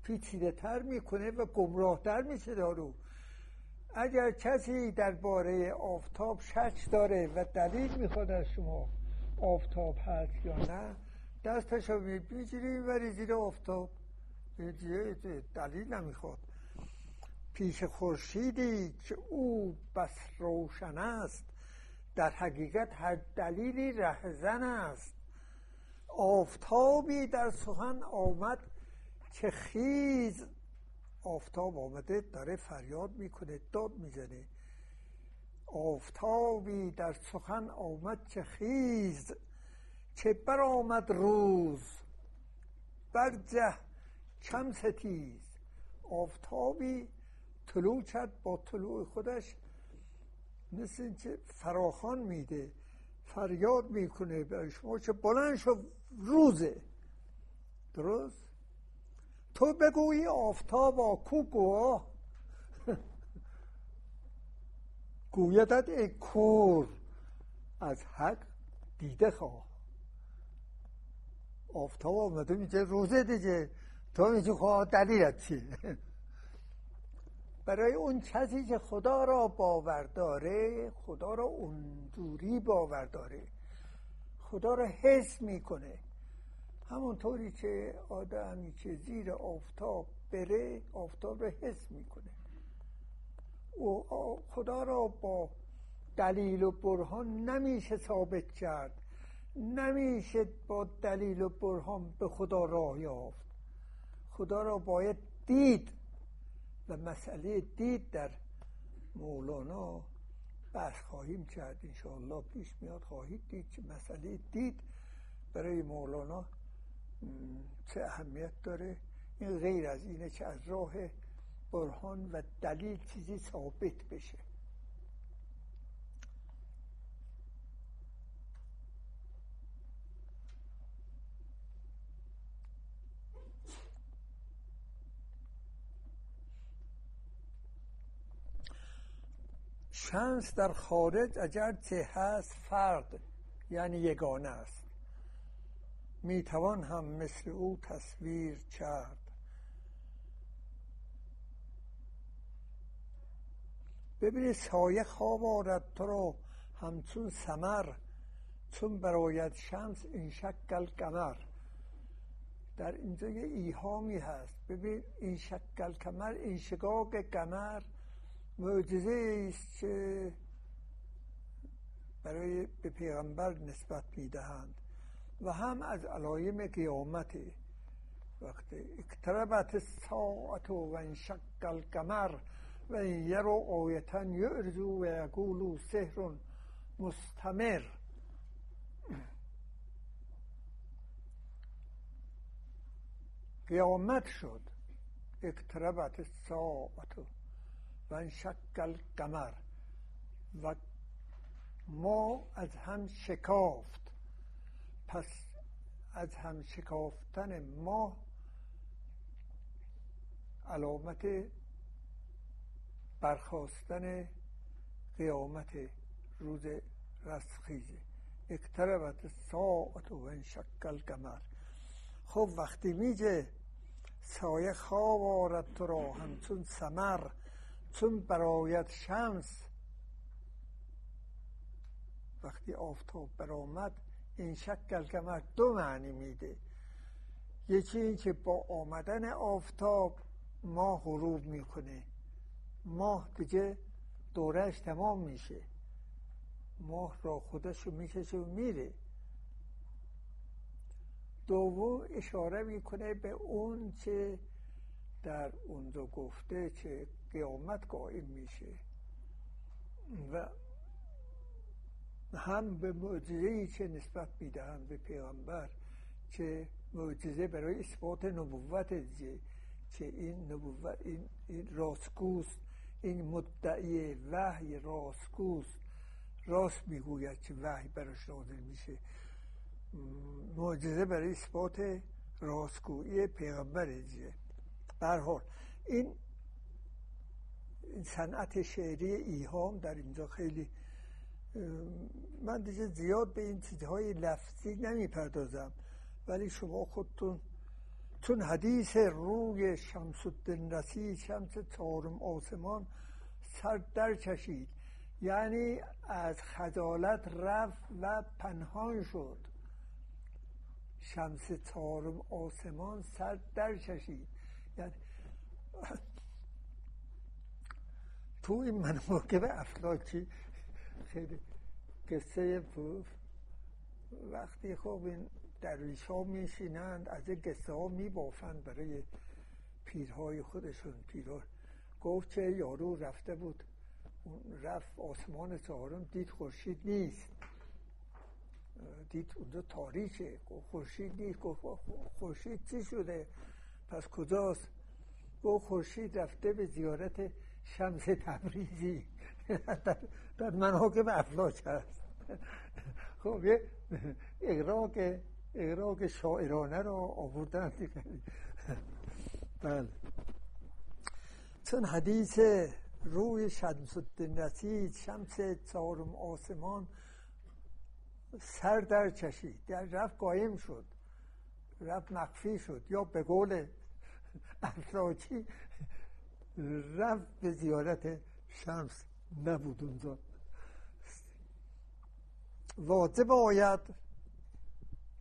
پیچیده تر می‌کنه و گمراه تر میشه دارو. اگر کسی درباره آفتاب شک داره و دلیل می‌خواد از شما آفتاب هست یا نه دستش رو می‌گیری وری زیر آفتاب. دلیل نمی‌خواد. پیش خورشیدی که او بس روشن است در حقیقت هر دلیلی رهزن است. آفتابی در سخن آمد که خیز آفتاب آمده داره فریاد می‌کنه داد می‌زنه. آفتابی در سخن آمد که خیز چه برآمد روز. برجه چم ستیز. آفتابی طلوع کرد با طلوع خودش. مثل اینکه فراخان میده فریاد می‌کنه برای شما که بلند شو روزه. درست؟ تو بگویی آفتابا کو گواه گویدت ای کور از حق دیده خواه. آفتاب آمده میگه روزه دیگه. تو میگه خواه دلیلت چیه؟ برای اون کسی که خدا را باور داره خدا را اونجوری باور داره. خدا را حس می‌کنه. همونطوری که آدمی که زیر آفتاب بره آفتاب را حس می‌کنه. او خدا را با دلیل و برهان نمیشه ثابت کرد. نمیشه با دلیل و برهان به خدا راه یافت. خدا را باید دید و مسئله دید در مولانا بحث خواهیم کرد. انشاءالله پیش میاد خواهید دید که مسئله دید برای مولانا چه اهمیت داره؟ این غیر از اینه که از راه برهان و دلیل چیزی ثابت بشه. شمس در خارج اگرچه هست فرد یعنی یگانه است. می‌توان هم مثل او تصویر کرد. ببینید سایه خواب آرد تو رو همچون سمر چون براید شمس این شکل کمر در اینجا یه ایهامی هست. ببین این شکل کمر این شگاگ کمر معجزه است که برای به پیغمبر نسبت می‌دهند. و هم از علایم قیامت. وقتی اکتربت ساعت و انشق القمر و این یرو آیتا یعرضو و یقولو سحر مستمر. قیامت شد. اکتربت ساعت و انشق قمر و ما از هم شکافت. پس از هم شکافتن ما علامت برخواستن قیامت روز رستخیزه اکتربت ساعت و انشق القمر. خب وقتی میگه سایه خواب آرد تو را همچون سمر چون برایت شمس وقتی آفتاب برآمد این شکل کمر دو معنی میده. یکی این که با آمدن آفتاب ماه غروب می‌کنه. ماه دیگه دورش تمام میشه. ماه را خودش رو می‌کشه و میره. دوم اشاره می‌کنه به اون که در اونجا گفته که قیامت قائم میشه. و هم به معجزه که نسبت می‌دهند به پیغمبر که معجزه برای اثبات نبوت که این نبوت این, این راستگوست این مدعی وحی راستگوست. راست می‌گوید که وحی براش نازل میشه. معجزه برای اثبات راستگویی پیغمبر دیگه. حال این صنعت شعری ایهام در اینجا خیلی من دیگه زیاد به این چیزهای لفظی نمی‌پردازم ولی شما خودتون چون حدیث روی شمس الدین رسید شمس چهارم آسمان سر در کشید یعنی از خجالت رفت و پنهان شد. شمس چهارم آسمان سر در کشید. یعنی تو این مناقب افلاکی خیلی قصه وقتی خب این درویش ها میشینند از این قصه ها میبافند برای پیرهای خودشون. پیرها گفت که یارو رفته بود. رفت آسمان چهارم دید خورشید نیست. دید اونجا تاریکه. خورشید نیست. گفت خورشید چی شده؟ پس کجاست؟ گفت خورشید رفته به زیارت شمس تبریزی. در, در مناقب افلاک هست خب یه اقراق اقراق شاعرانه را آوردن دیگه. بله. چون حدیث روی شمس الدین شمس چهارم آسمان سر در کشید در رفت قایم شد. رفت مخفی شد. یا به قول افراکی رفت به زیارت شمس نبود اونجا. واجب باید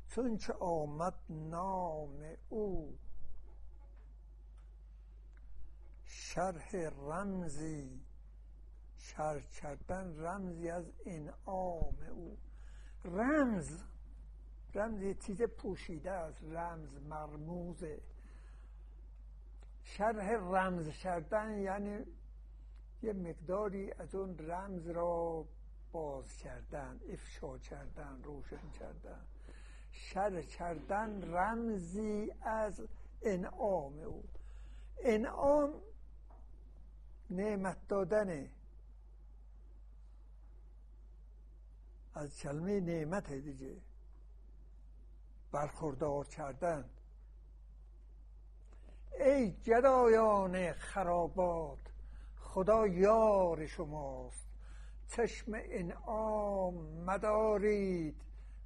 چون که آمد نام او. شرح رمزی شرح کردن رمزی از انعام او. رمز رمز یه چیز پوشیده است رمز مرموزه. شرح رمز کردن یعنی یه مقداری از اون رمز را باز کردن افشا کردن روشن کردن. شرح کردن رمزی از انعام او. انعام نعمت دادنه از کلمه نعمت دیگه. برخوردار کردن. ای جدایان خرابات خدا یار شماست. چشم انعام مدارید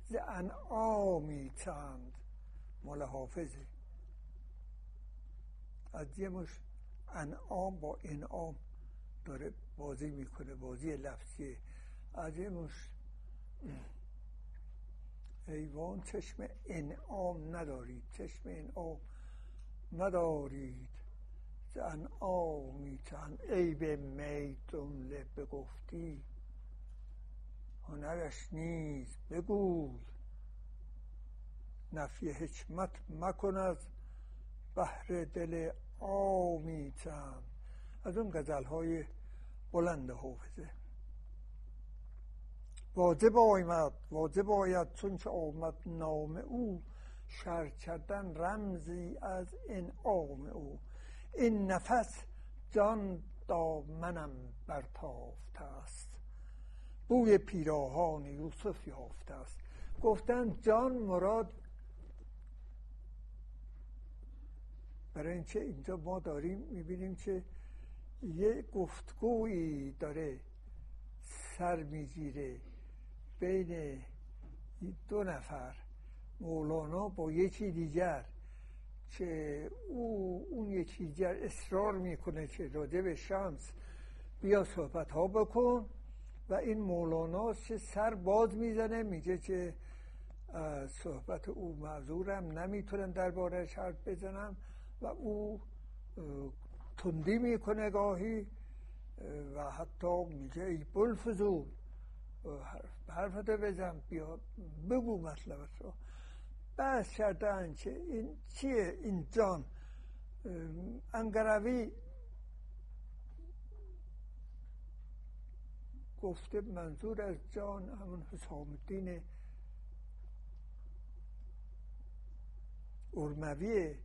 ز انعامی چند. مال حافظه از یه مش انعام با انعام داره بازی می‌کنه بازی لفظیه. از یه مش ایوان چشم انعام ندارید چشم انعام ندارید. زن آمیتن ای به می جمله بگفتی. هنرش نیز بگوی. نفی حکمت مکن از بحر دل آمیتن از اون غزل های بلند حافظه. واجب آمد واجب آید چون که آمد نام او. شر کردن رمزی از انعام او. این نفس جان دامنم برتافته است. بوی پیراهان یوسف یافته است. گفتن جان مراد برای اینکه اینجا ما داریم می‌بینیم که یه گفتگویی داره سر می‌گیره بین دو نفر مولانا با یکی دیگر که او اون یکی دیگر اصرار می‌کنه که راجع به شمس بیا صحبت ها بکن. و این مولانا چه سر باز می‌زنه میگه که صحبت او معذورم نمی‌تونم درباره حرف بزنم و او تندی می‌کنه گاهی و حتی میگه ای بلفزون حرفت بزن بیا بگو مطلبت رو. بحث کردن که این چیه این جان انگروی گفته منظور از جان همون حسام الدین ارمویه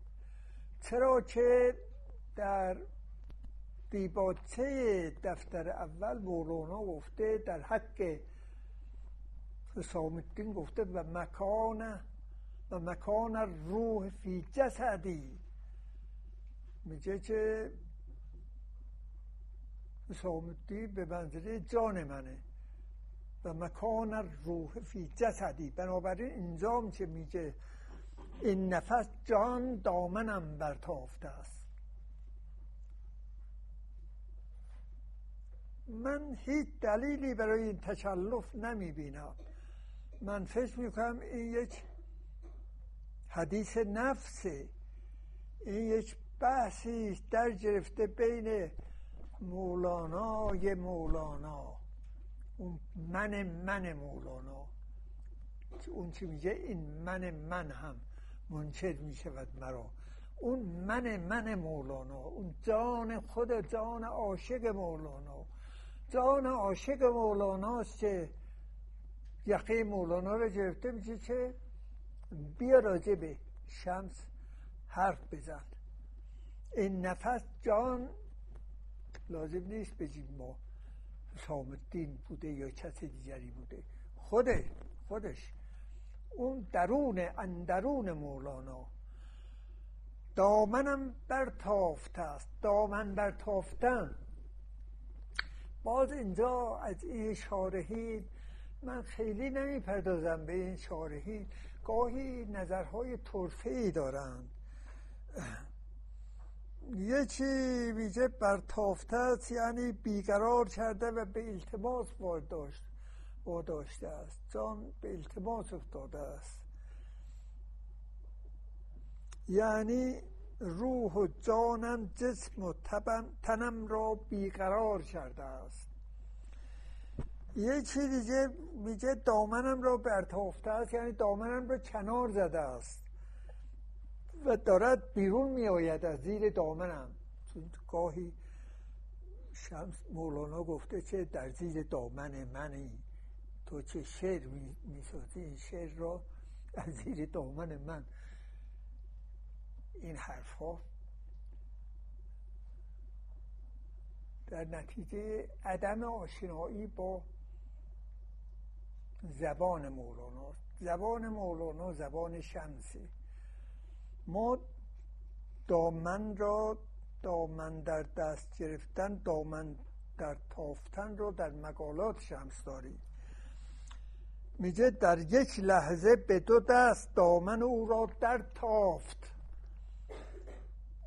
چرا که در دیباچه دفتر اول مولانا گفته در حق حسام الدین گفته و مکان و مکان روح فی جسدی. میگه که حسام الدین به منزله جان منه و مکان روح فی جسدی. بنابراین اینجام که میگه؟ این نفس جان دامنم برتافته است. من هیچ دلیلی برای این تکلف نمی بینم من فکر می‌کنم این یک حدیث نفسه. این یک بحثی در گرفته بین مولانای مولانا. اون من من مولانا. اون چی میگه؟ این من من هم منکر می‌شود مرا. اون من من مولانا. اون جان خود جان عاشق مولانا. جان عاشق مولاناست که یقه مولانا رو گرفته میشه که بیا راجع به شمس حرف بزن. این نفس جان لازم نیست بگیم ما حسام الدین بوده یا کس دیگری بوده. خوده خودش. اون درون اندرون مولانا. دامنم برتافته است. دامن برتافتن. باز اینجا از این شارحین من خیلی نمی‌پردازم به این شارحین. گاهی نظرهای طرفه ای دارند. یکی ویژه برتافته است یعنی بیقرار کرده و به التماس واداشت واداشته است. جان به التماس افتاده است. یعنی روح و جانم جسم و تنم را بیقرار کرده است. یه چی دیگه میگه دامنم را برتافته است یعنی دامنم را کنار زده است. و دارد بیرون می آید از زیر دامنم. چون گاهی شمس مولانا گفته چه در زیر دامن منی تو چه شعر می سازی این شعر را از زیر دامن من. این حرف ها در نتیجه عدم آشنایی با زبان مولانا. زبان مولانا زبان شمسی ما دامن را دامن در دست گرفتن دامن در تافتن رو در مقالات شمس داریم میگه در یک لحظه به دو دست دامن او را در تافت.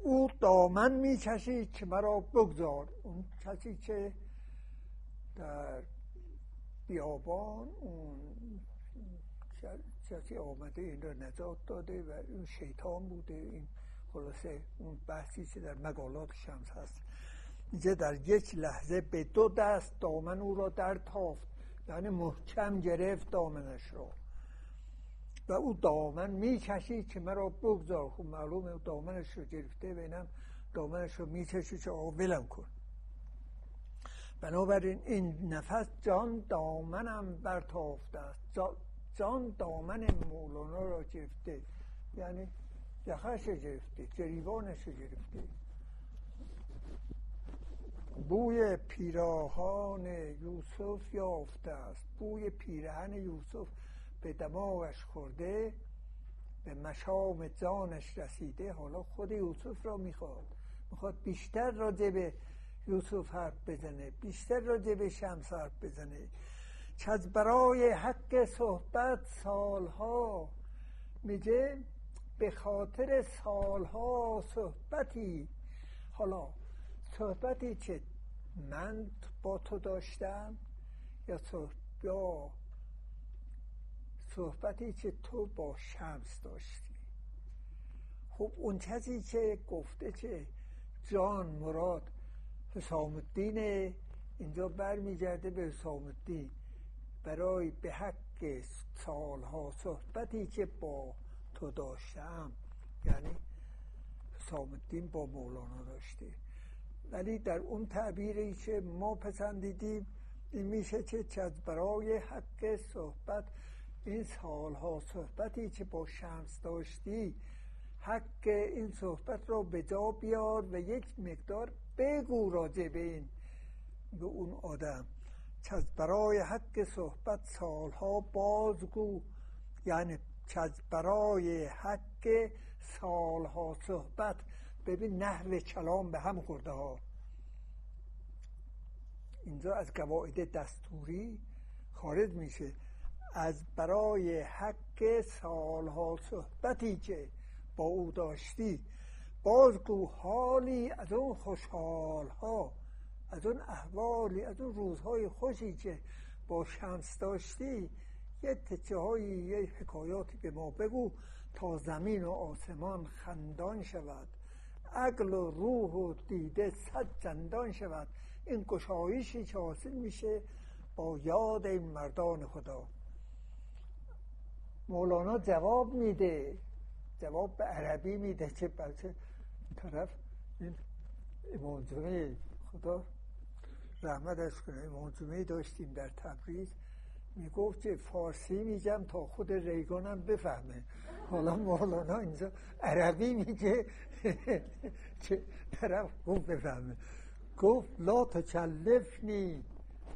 او دامن می‌کشید که مرا بگذار. اون کسی که در بیابان اون کسی آمده این را نجات داده و اون شیطان بوده. این خلاصه اون بحثی که در مقالات شمس هست. اینجا در یک لحظه به دو دست دامن او را در تافت یعنی محکم گرفت دامنش را. و او دامن می‌کشید که مرا بگذار. خب معلومه دامنش رو گرفته بینم دامنش رو می‌کشید که آقا ولم کن. بنابراین این نفس جان دامنم برتافته است. جان دامن مولانا را گرفته. یعنی یخش گرفته جریوانش گرفته. بوی پیراهان یوسف یافته است. بوی پیرهن یوسف به دماغش خورده به مشام جانش رسیده. حالا خود یوسف را می‌خواد. می‌خواد بیشتر راجع به یوسف حرف بزنه بیشتر راجع به شمس حرف بزنه. که از برای حق صحبت سالها میگه به خاطر سالها صحبتی. حالا صحبتی که من با تو داشتم یا صحبتی که تو با شمس داشتی؟ خب اون کسی که گفته که جان مراد حسام الدین. اینجا برمیگرده به حسام الدین. برای به حق سالها صحبتی که با تو داشتم. یعنی حسام با مولانا داشته ولی در اون تعبیری که ما پسندیدیم این میشه که برای حق صحبت این سالها صحبتی که با شمس داشتی حق این صحبت را به جا بیار و یک مقدار بگو راجع به این به اون آدم. از برای حق صحبت سالها بازگو یعنی از برای حق سالها صحبت. ببین نحو کلام به هم خورده ها. اینجا از قواعد دستوری خارج میشه. از برای حق سالها صحبتی که با او داشتی بازگو حالی از اون خوشحال ها از اون احوالی از اون روزهای خوشی که با شمس داشتی یه تچه های یه حکایاتی به ما بگو تا زمین و آسمان خندان شود. عقل و روح و دیده صد چندان شود. این گشایشی که حاصل میشه با یاد این مردان خدا. مولانا جواب میده. جواب به عربی میده چه بچه طرف این امام خدا رحمتش کنه امام داشتیم در تبریز. می‌گفت که فارسی میگم تا خود ریگانم بفهمه. حالا مولانا اینجا عربی میگه. که طرف خوب بفهمه. گفت لا تکلفنی.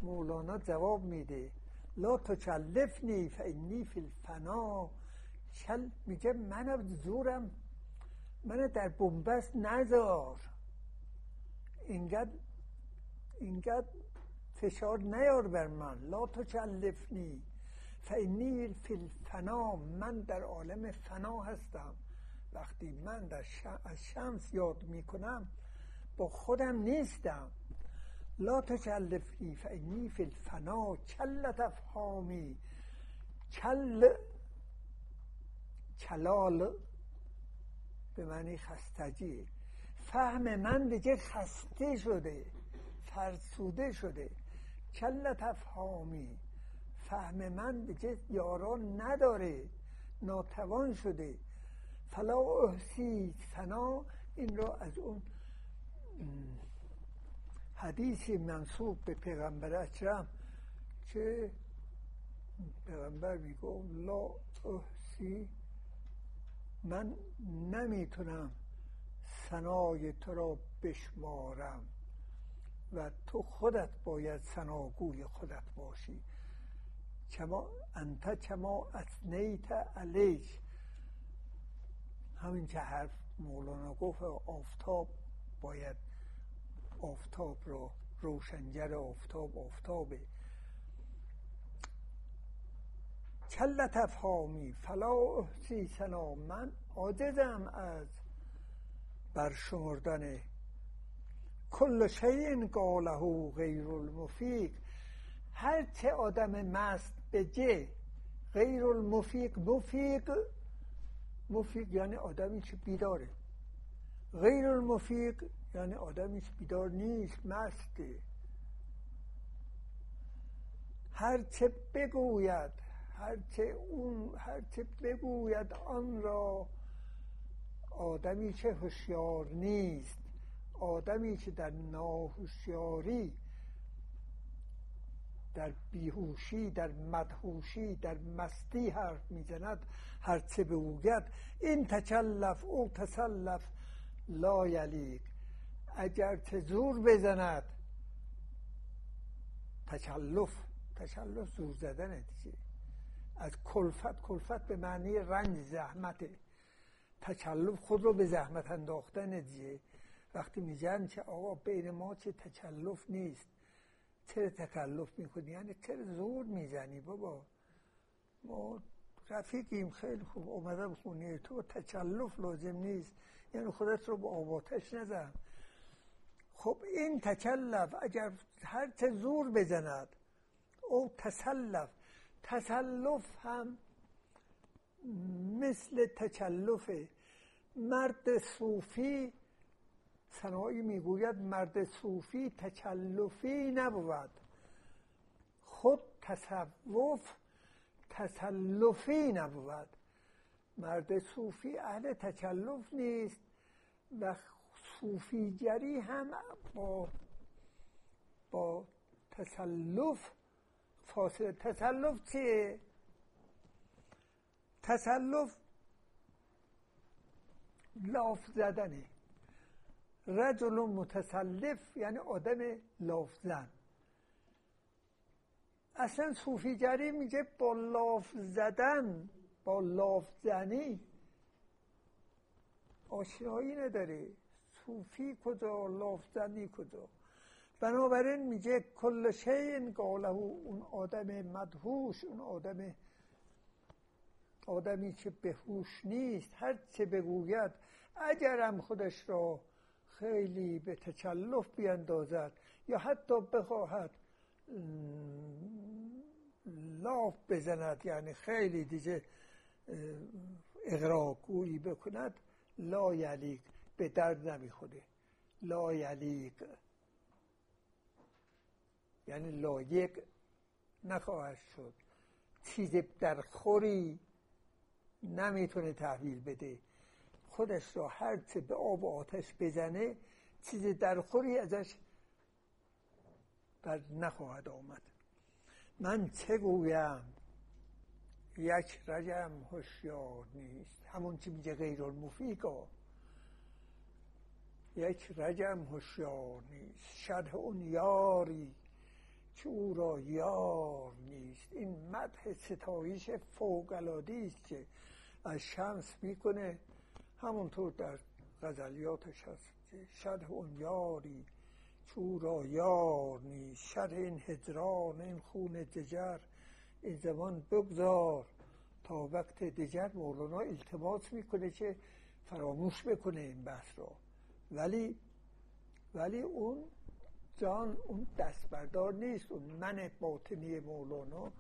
مولانا جواب میده. لا تکلفنی فانی فی الفنا. چل میگه من زورم من در بنبست نذار. اینقدر اینقدر فشار نیار بر من. لا تکلفنی فانی فی الفنا من در عالم فنا هستم. وقتی من در از شمس یاد می‌کنم با خودم نیستم. لا تکلفنی فانی فی الفنا کلت افهامی. کل کلال به معنی خستگی. فهم من دیگه خسته شده. فرسوده شده. کل تفهامی فهم من دیگه یاران نداره. ناتوان شده. فلا احسی سنا این را از اون حدیثی منصوب به پیغمبر اکرم که پیغمبر میگو لا احسی. من نمی‌تونم سنای تو را بشمارم. و تو خودت باید سناگوی خودت باشی. چما انت چما اسنیت علیش همین که حرف مولانا گفت آفتاب باید آفتاب را روشنگر آفتاب آفتابه. کل تفهامی فلا احسی سنا من عاجزم از برشمردن کل شیء قاله غیر المفیق. هر چه آدم مست به جه غیر المفیق مفیق مفیق یعنی آدمی که بیداره. غیر المفیق یعنی آدمی که بیدار نیست مسته. هر چه بگوید هر چه اون هر چه بگوید آن را آدمی که هوشیار نیست. آدمی که در ناهوشیاری در بیهوشی در مدهوشی در مستی حرف می‌زند هر چه بگوید این تکلف او تسلف لا یلیق اگر چه زور بزند تکلف تکلف زور زدن دیگه از کلفت کلفت به معنی رنج زحمته تکلف خود رو به زحمت انداختن دیگه وقتی میگن که آقا بین ما چه تکلف نیست. چرا تکلف می‌کنی؟ یعنی چرا زور می‌زنی بابا؟ ما رفیقیم خیلی خوب. اومدم خونه تو تکلف لازم نیست. یعنی خودت رو با آباتش نزن. خب این تکلف اگر هر چه زور بزند او تسلف. تسلف هم مثل تکلف مرد صوفی سنایی می‌گوید مرد صوفی تکلفی نبود. خود تصوف تسلفی نبود. مرد صوفی اهل تکلف نیست و صوفیگری هم با با تصلف فاصله تصلف چیه؟ تصلف لاف زدنه. رجل متصلف یعنی آدم لاف زن اصلا صوفیگری میگه با لاف زدن با لاف زنی آشنایی نداره صوفی کجا لاف زنی کجا؟ بنابراین میگه کل شین قاله اون آدم مدهوش اون آدم آدمی که بهوش نیست هر چه بگوید اگرم خودش را خیلی به تکلف بیاندازد یا حتی بخواهد لاف بزند یعنی خیلی دیگه اقراگویی بکند لا یلیق به درد نمی‌خوره. لا یلیق یعنی لایق نخواهد شد. چیز در خوری نمی‌تونه تحویل بده. خودش را هرچه به آب و آتش بزنه چیز در خوری ازش بر نخواهد آمد. من چه گویم؟ یک رجم هوشیار نیست. همون چی میگه غیر المفیقا یک رجم هوشیار نیست. شرح اون یاری که او را یار نیست. این مدح ستایش فوق است که از شمس می‌کنه. همونطور در غزلیاتش هست شرح اون یاری که او را یار نیست. شرح این هجران این خون دجر این زمان بگذار تا وقت دیگر مولانا التماس می‌کنه که فراموش بکنه این بحث را. ولی ولی اون جان اون دست بردار نیست. اون من باطنی مولانا.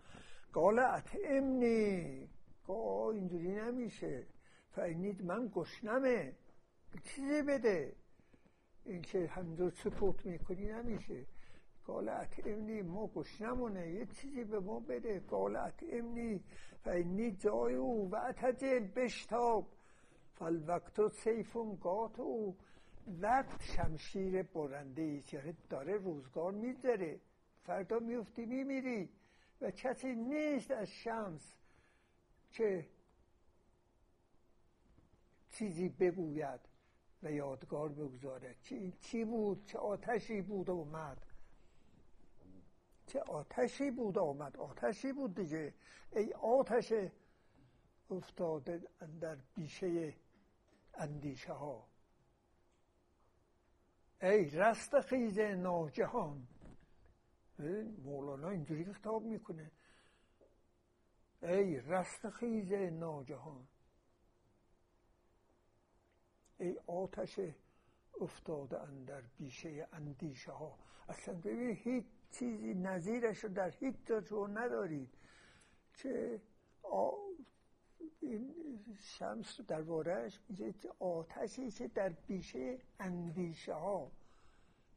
قال اطعمنی گاه اینجوری نمیشه. فینید من گشنمه. چیزی بده؟ این که همینجور سکوت می‌کنی نمیشه. قال اطعمنی ما گشنمونه. یه چیزی به ما بده. قال اطعمنی فینی جای او و اتجل بشتاب. فالوقت سیفون قات او وقت شمشیر برنده ای داره روزگار می‌ذاره فردا میفتی میمیری. و کسی نیست از شمس که چیزی بگوید و یادگار بگذاره. چی, چی بود؟ چه آتشی بود اومد چه آتشی بود آمد؟ آتشی بود دیگه. ای آتش افتاده در بیشه اندیشه ها ای رست خیز ناجهان. مولانا اینجوری خطاب می‌کنه. ای رست خیز ناجهان. ای آتش افتاده در بیشه اندیشه ها. اصلا ببین هیچ چیزی نظیرش رو در هیچ جا ندارید. که این شمس در بارهش میگه آتشی که در بیشه اندیشه ها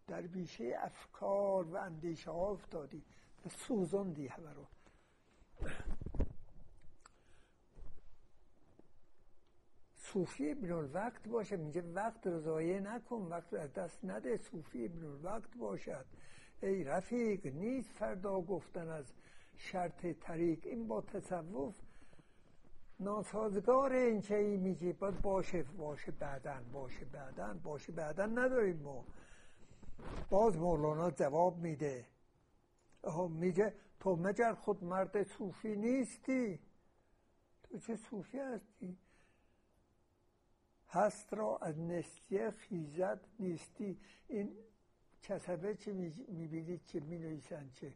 در بیشه افکار و اندیشه ها افتادی. و سوزاندی همه رو. صوفی ابن الوقت باشه میگه وقت رو ضایع نکن وقت از دست نده. صوفی ابن الوقت باشد. ای رفیق نیست فردا گفتن از شرط طریق. این با تصوف ناسازگار این که ای میگی؟ باید باشه باشه بعدن باشه بعدن باشه بعدن نداریم ما. باز مولانا جواب میده. میگه تو مگر خود مرد صوفی نیستی؟ تو چه صوفی هستی؟ هست را از نسیه خیزت نیستی. این کسبه چه می‌بینید که می نویسن که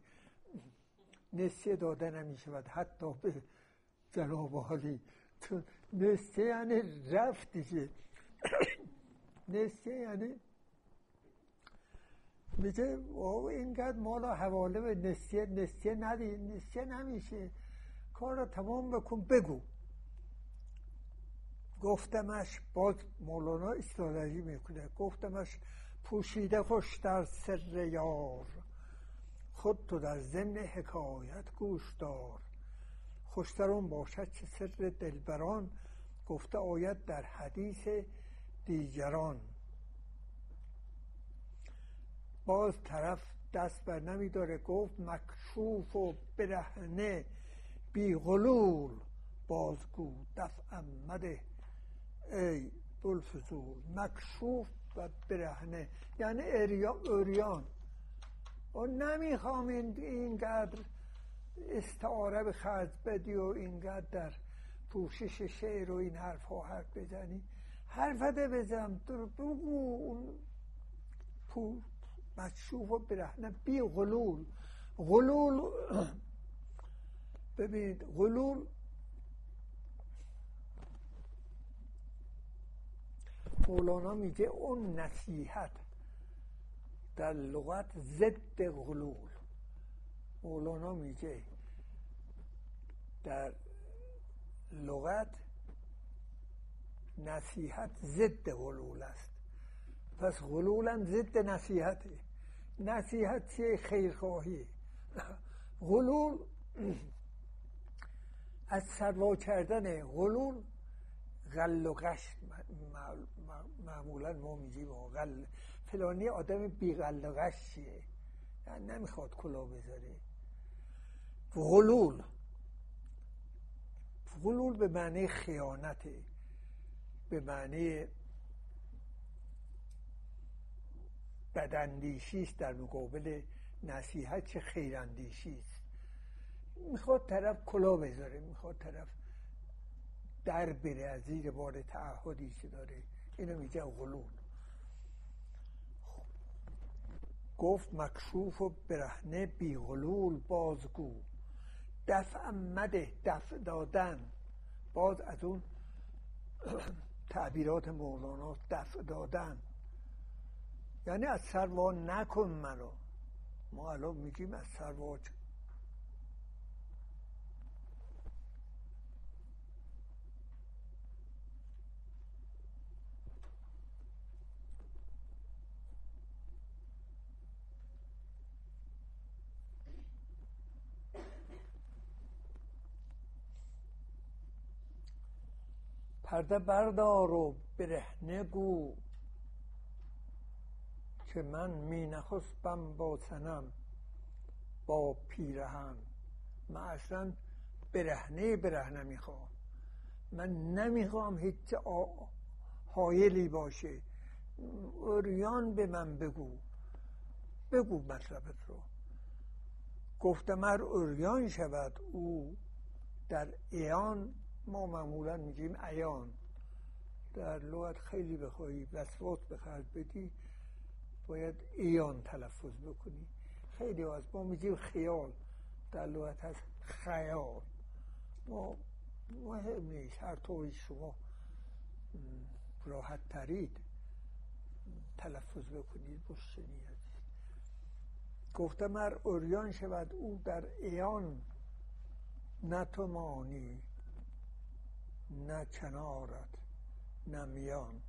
نسیه داده نمی‌شود حتی به جناب حالی تو نسیه یعنی رفت دیگه. نسیه یعنی میگه او اینقدر مالا حواله به نسیه نسیه ندی نسیه نمیشه. کار رو تمام بکن. بگو. گفتمش باز مولانا استراتژی می‌کنه. گفتمش پوشیده خوش در سر یار خود تو در ضمن حکایت گوش دار. خوشتر اون باشد که سر دلبران گفته آید در حدیث دیگران. باز طرف دست بر نمی داره گفت مکشوف و برهنه بی غلول بازگو دفع مده. ای بلفزول مکشوف و برهنه یعنی اوریان و نمی‌خوام این اینقدر استعاره به خرج بدی و اینقدر در پوشش شعر و این حرف ها حرف بزنی حرفته بزن بگو اون مکشوف و برهنه بی غلول غلول ببینید غلول مولانا میگه اون نصیحت در لغت ضد غلول. مولانا میگه در لغت نصیحت ضد غلول است. پس غلولم ضد نصیحته. نصیحت چیه؟ خیرخواهی. غلول از سروا کردن غلول غل و غش معمولا ما میگیم غل فلانی آدم بی غل و غش چیه؟ یعنی نمی‌خواد کلا بذاره. غلول غلول به معنی خیانته. به معنی بداندیشی است در مقابل نصیحت چه خیراندیشی است می‌خواد طرف کلا بذاره. می‌خواد طرف در بره از زیر بار تعهدی که داره. اینو میگه غلول. گفت مکشوف و برهنه بی غلول بازگو دفع مده دفع دادن. باز از اون تعبیرات مولانا دفع دادن. یعنی از سروا نکن منو. ما الان میگیم از سروا پرده بردار و برهنه گو که من می نخستم با سنم با پیرهن. من اصلا برهنه برهنه می‌خوام من نمی‌خوام هیچ حایلی باشه. اوریان به من بگو. بگو مطلبت رو. گفتم ار اوریان شود او در ایان ما معمولا میگیم ایان در لغت خیلی بخوایی وسواس به خرج بدی باید ایان تلفظ بکنی. خیلی از ما میگیم خیال. در لغت هست خیال. ما مهم نیست. هر طوری شما راحت ترید تلفظ بکنید بشنید گفتم ار اوریان شود او در ایان نتمانی نه کنارت نه میان.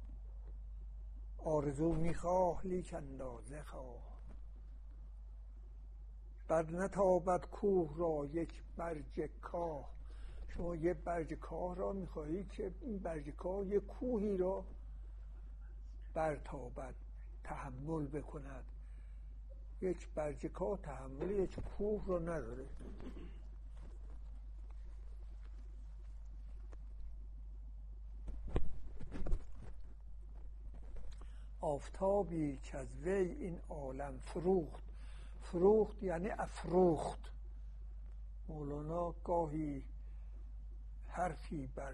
آرزو می‌خواه لیک اندازه خواه. بر نتابد کوه را یک برج کاه. شما یه برج کاه را می‌خواهید که این برج کاه یک کوهی را برتابد تحمل بکند. یک برج کاه تحمل یک کوه را نداره. آفتابی که از وی این عالم فروخت. فروخت یعنی افروخت. مولانا گاهی حرفی بر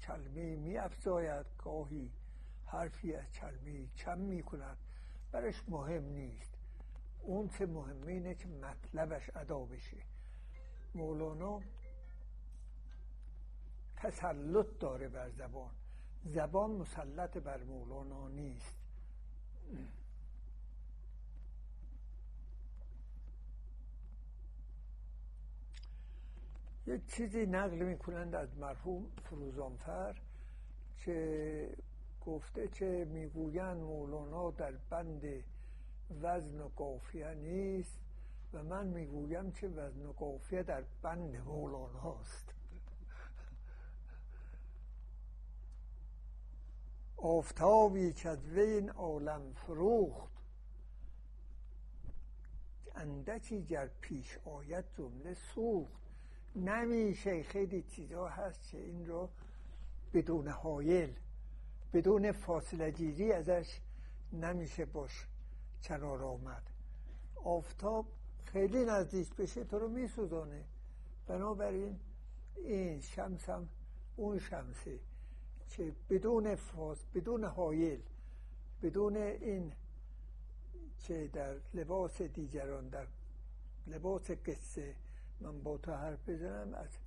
کلمه می افزاید گاهی حرفی از کلمه کم می کند برش مهم نیست. اون که مهمه اینه که مطلبش ادا بشه. مولانا تسلط داره بر زبان. زبان مسلط بر مولانا نیست. یک چیزی نقل می‌کنند از مرحوم فروزانفر که گفته که می‌گویند مولانا در بند وزن و قافیه نیست و من می‌گویم که وزن و قافیه در بند مولانا آفتابی که از وی این عالم فروخت. اندکی گر پیش آید جمله سوخت. نمیشه خیلی چیزا هست که این رو بدون حایل بدون فاصله گیری ازش نمیشه باش کنار آمد. آفتاب خیلی نزدیک بشه تو رو میسوزانه. بنابراین این شمسم اون شمسه که بدون فاس بدون حایل بدون این که در لباس دیگران در لباس قصه من با تو حرف بزنم از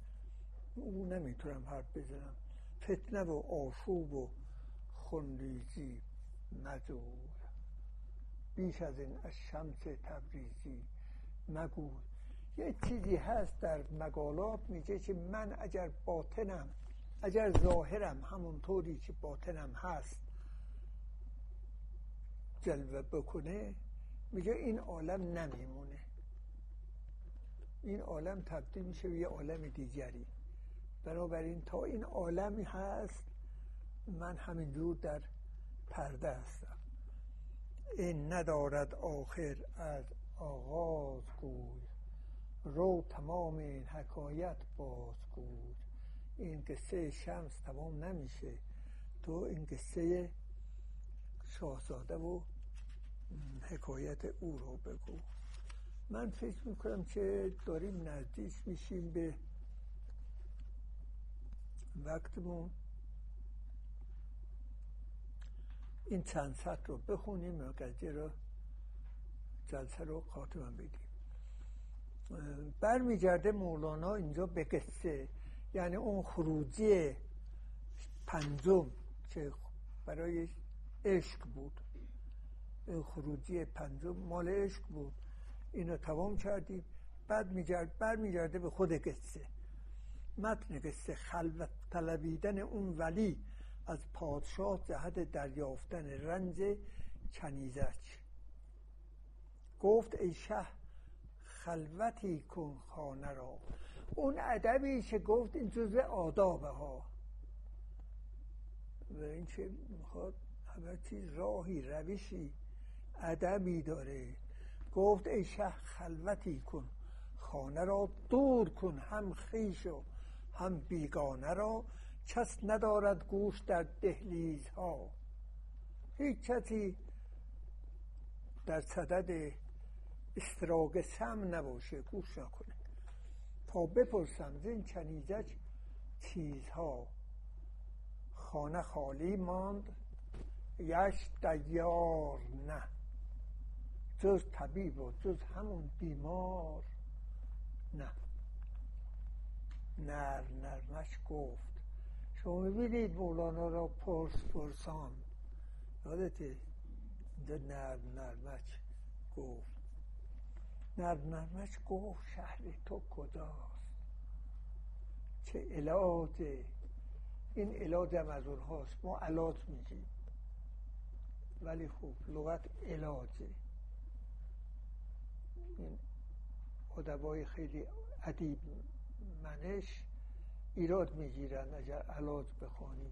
او نمی‌تونم حرف بزنم. فتنه و آشوب و خونریزی مزور بیش از این از شمس تبریزی مگو یه چیزی هست در مقالات میگه که من اگر باطنم اگر ظاهرم همونطوری که باطنم هست جلوه بکنه میگه این عالم نمیمونه. این عالم تبدیل میشه به یه عالم دیگری. بنابراین تا این عالمی هست من همینجور در پرده هستم. این ندارد آخر از آغاز گوی. رو تمام این حکایت بازگوی این قصه شمس تمام نمیشه. تو این قصه شاهزاده و حکایت او رو بگو. من فکر می‌کنم که داریم نزدیک میشیم به وقتمون. این چند سطر رو بخونیم و قضیه رو جلسه رو خاتمه بدیم برمیگرده مولانا اینجا به قصه. یعنی اون خروجی پنجم که برای عشق بود. خروجی پنجم مال عشق بود. اینو تمام کردیم بعد میگرد برمیگرده به خود قصه. متن قصه خلوت طلبیدن اون ولی از پادشاه جهت دریافتن رنج کنیزک. گفت ای شه خلوتی کن خانه را. اون ادبی که گفت این جزء آدابه ها و این که می‌خواد؟ همه راهی روشی ادبی داره. گفت ای شه خلوتی کن خانه را دور کن هم خیش و هم بیگانه را. کس ندارد گوش در دهلیز ها هیچ کسی در صدد استراغ سم نباشه گوش نکنه. تا بپرسم زین کنیزک چیزها. خانه خالی ماند یش دیار نه. جز طبیب و جز همون بیمار نه. نر نرمش گفت شما می‌بینید مولانا را پرس پرسان یادته؟ نر نرمش گفت. نرمش گفت شهر تو کجاست؟ چه علاج؟ این علاج هم از اونهاست. ما علاج میگیم. ولی خوب لغت علاجه این ادبای خیلی عدیب منش ایراد می‌گیرن اگر علاج بخوانی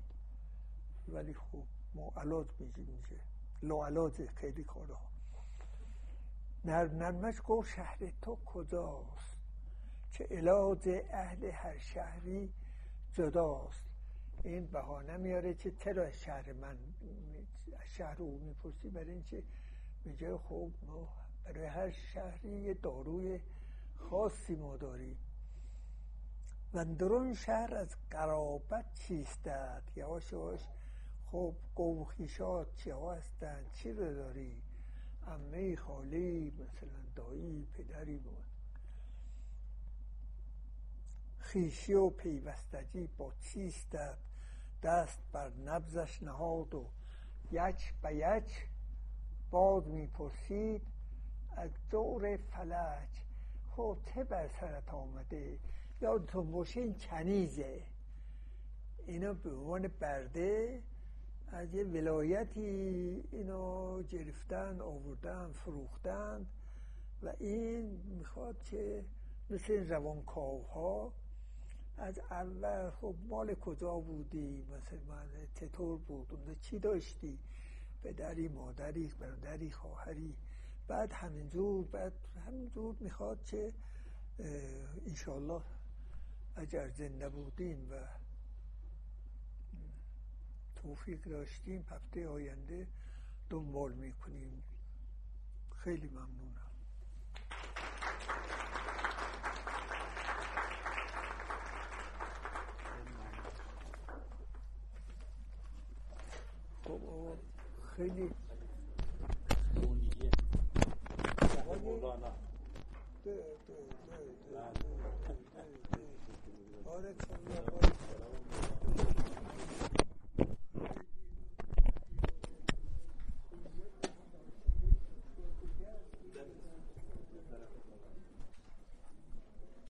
ولی خوب ما علاج میگیم میشه. لا علاج خیلی کارها نر نرمش گفت شهر تو کجاست؟ که علاج اهل هر شهری جداست. این بهانه میاره که چرا شهر من شهر او می‌پرسی؟ برای اینکه میگه خب ما برای هر شهری یه داروی خاصی ما داریم. و درون شهر از قرابت چیستد یواش یواش. خب چی ها هستند چی رو داری؟ امه خالی مثلا دایی پدری بود. خیشی و پیوستگی با چیستد دست بر نبزش نهاد و یک به یک باد می‌پرسید. از دور فلک خب چه بر سرت آمده؟ یادتون باشه این کنیزه. اینا به عنوان برده از یه ولایتی اینو گرفتن آوردن فروختن و این می‌خواد که مثل این روانکاو ها از اول خب مال کجا بودی؟ مثل من چطور بود؟ اونده چی داشتی؟ پدری مادری برادری خواهری. بعد همینجور بعد همینجور می‌خواد که انشالله اگر زنده بودیم و توفیق داشتیم هفته آینده دنبال می‌کنیم. خیلی ممنونم. خب خیلی آره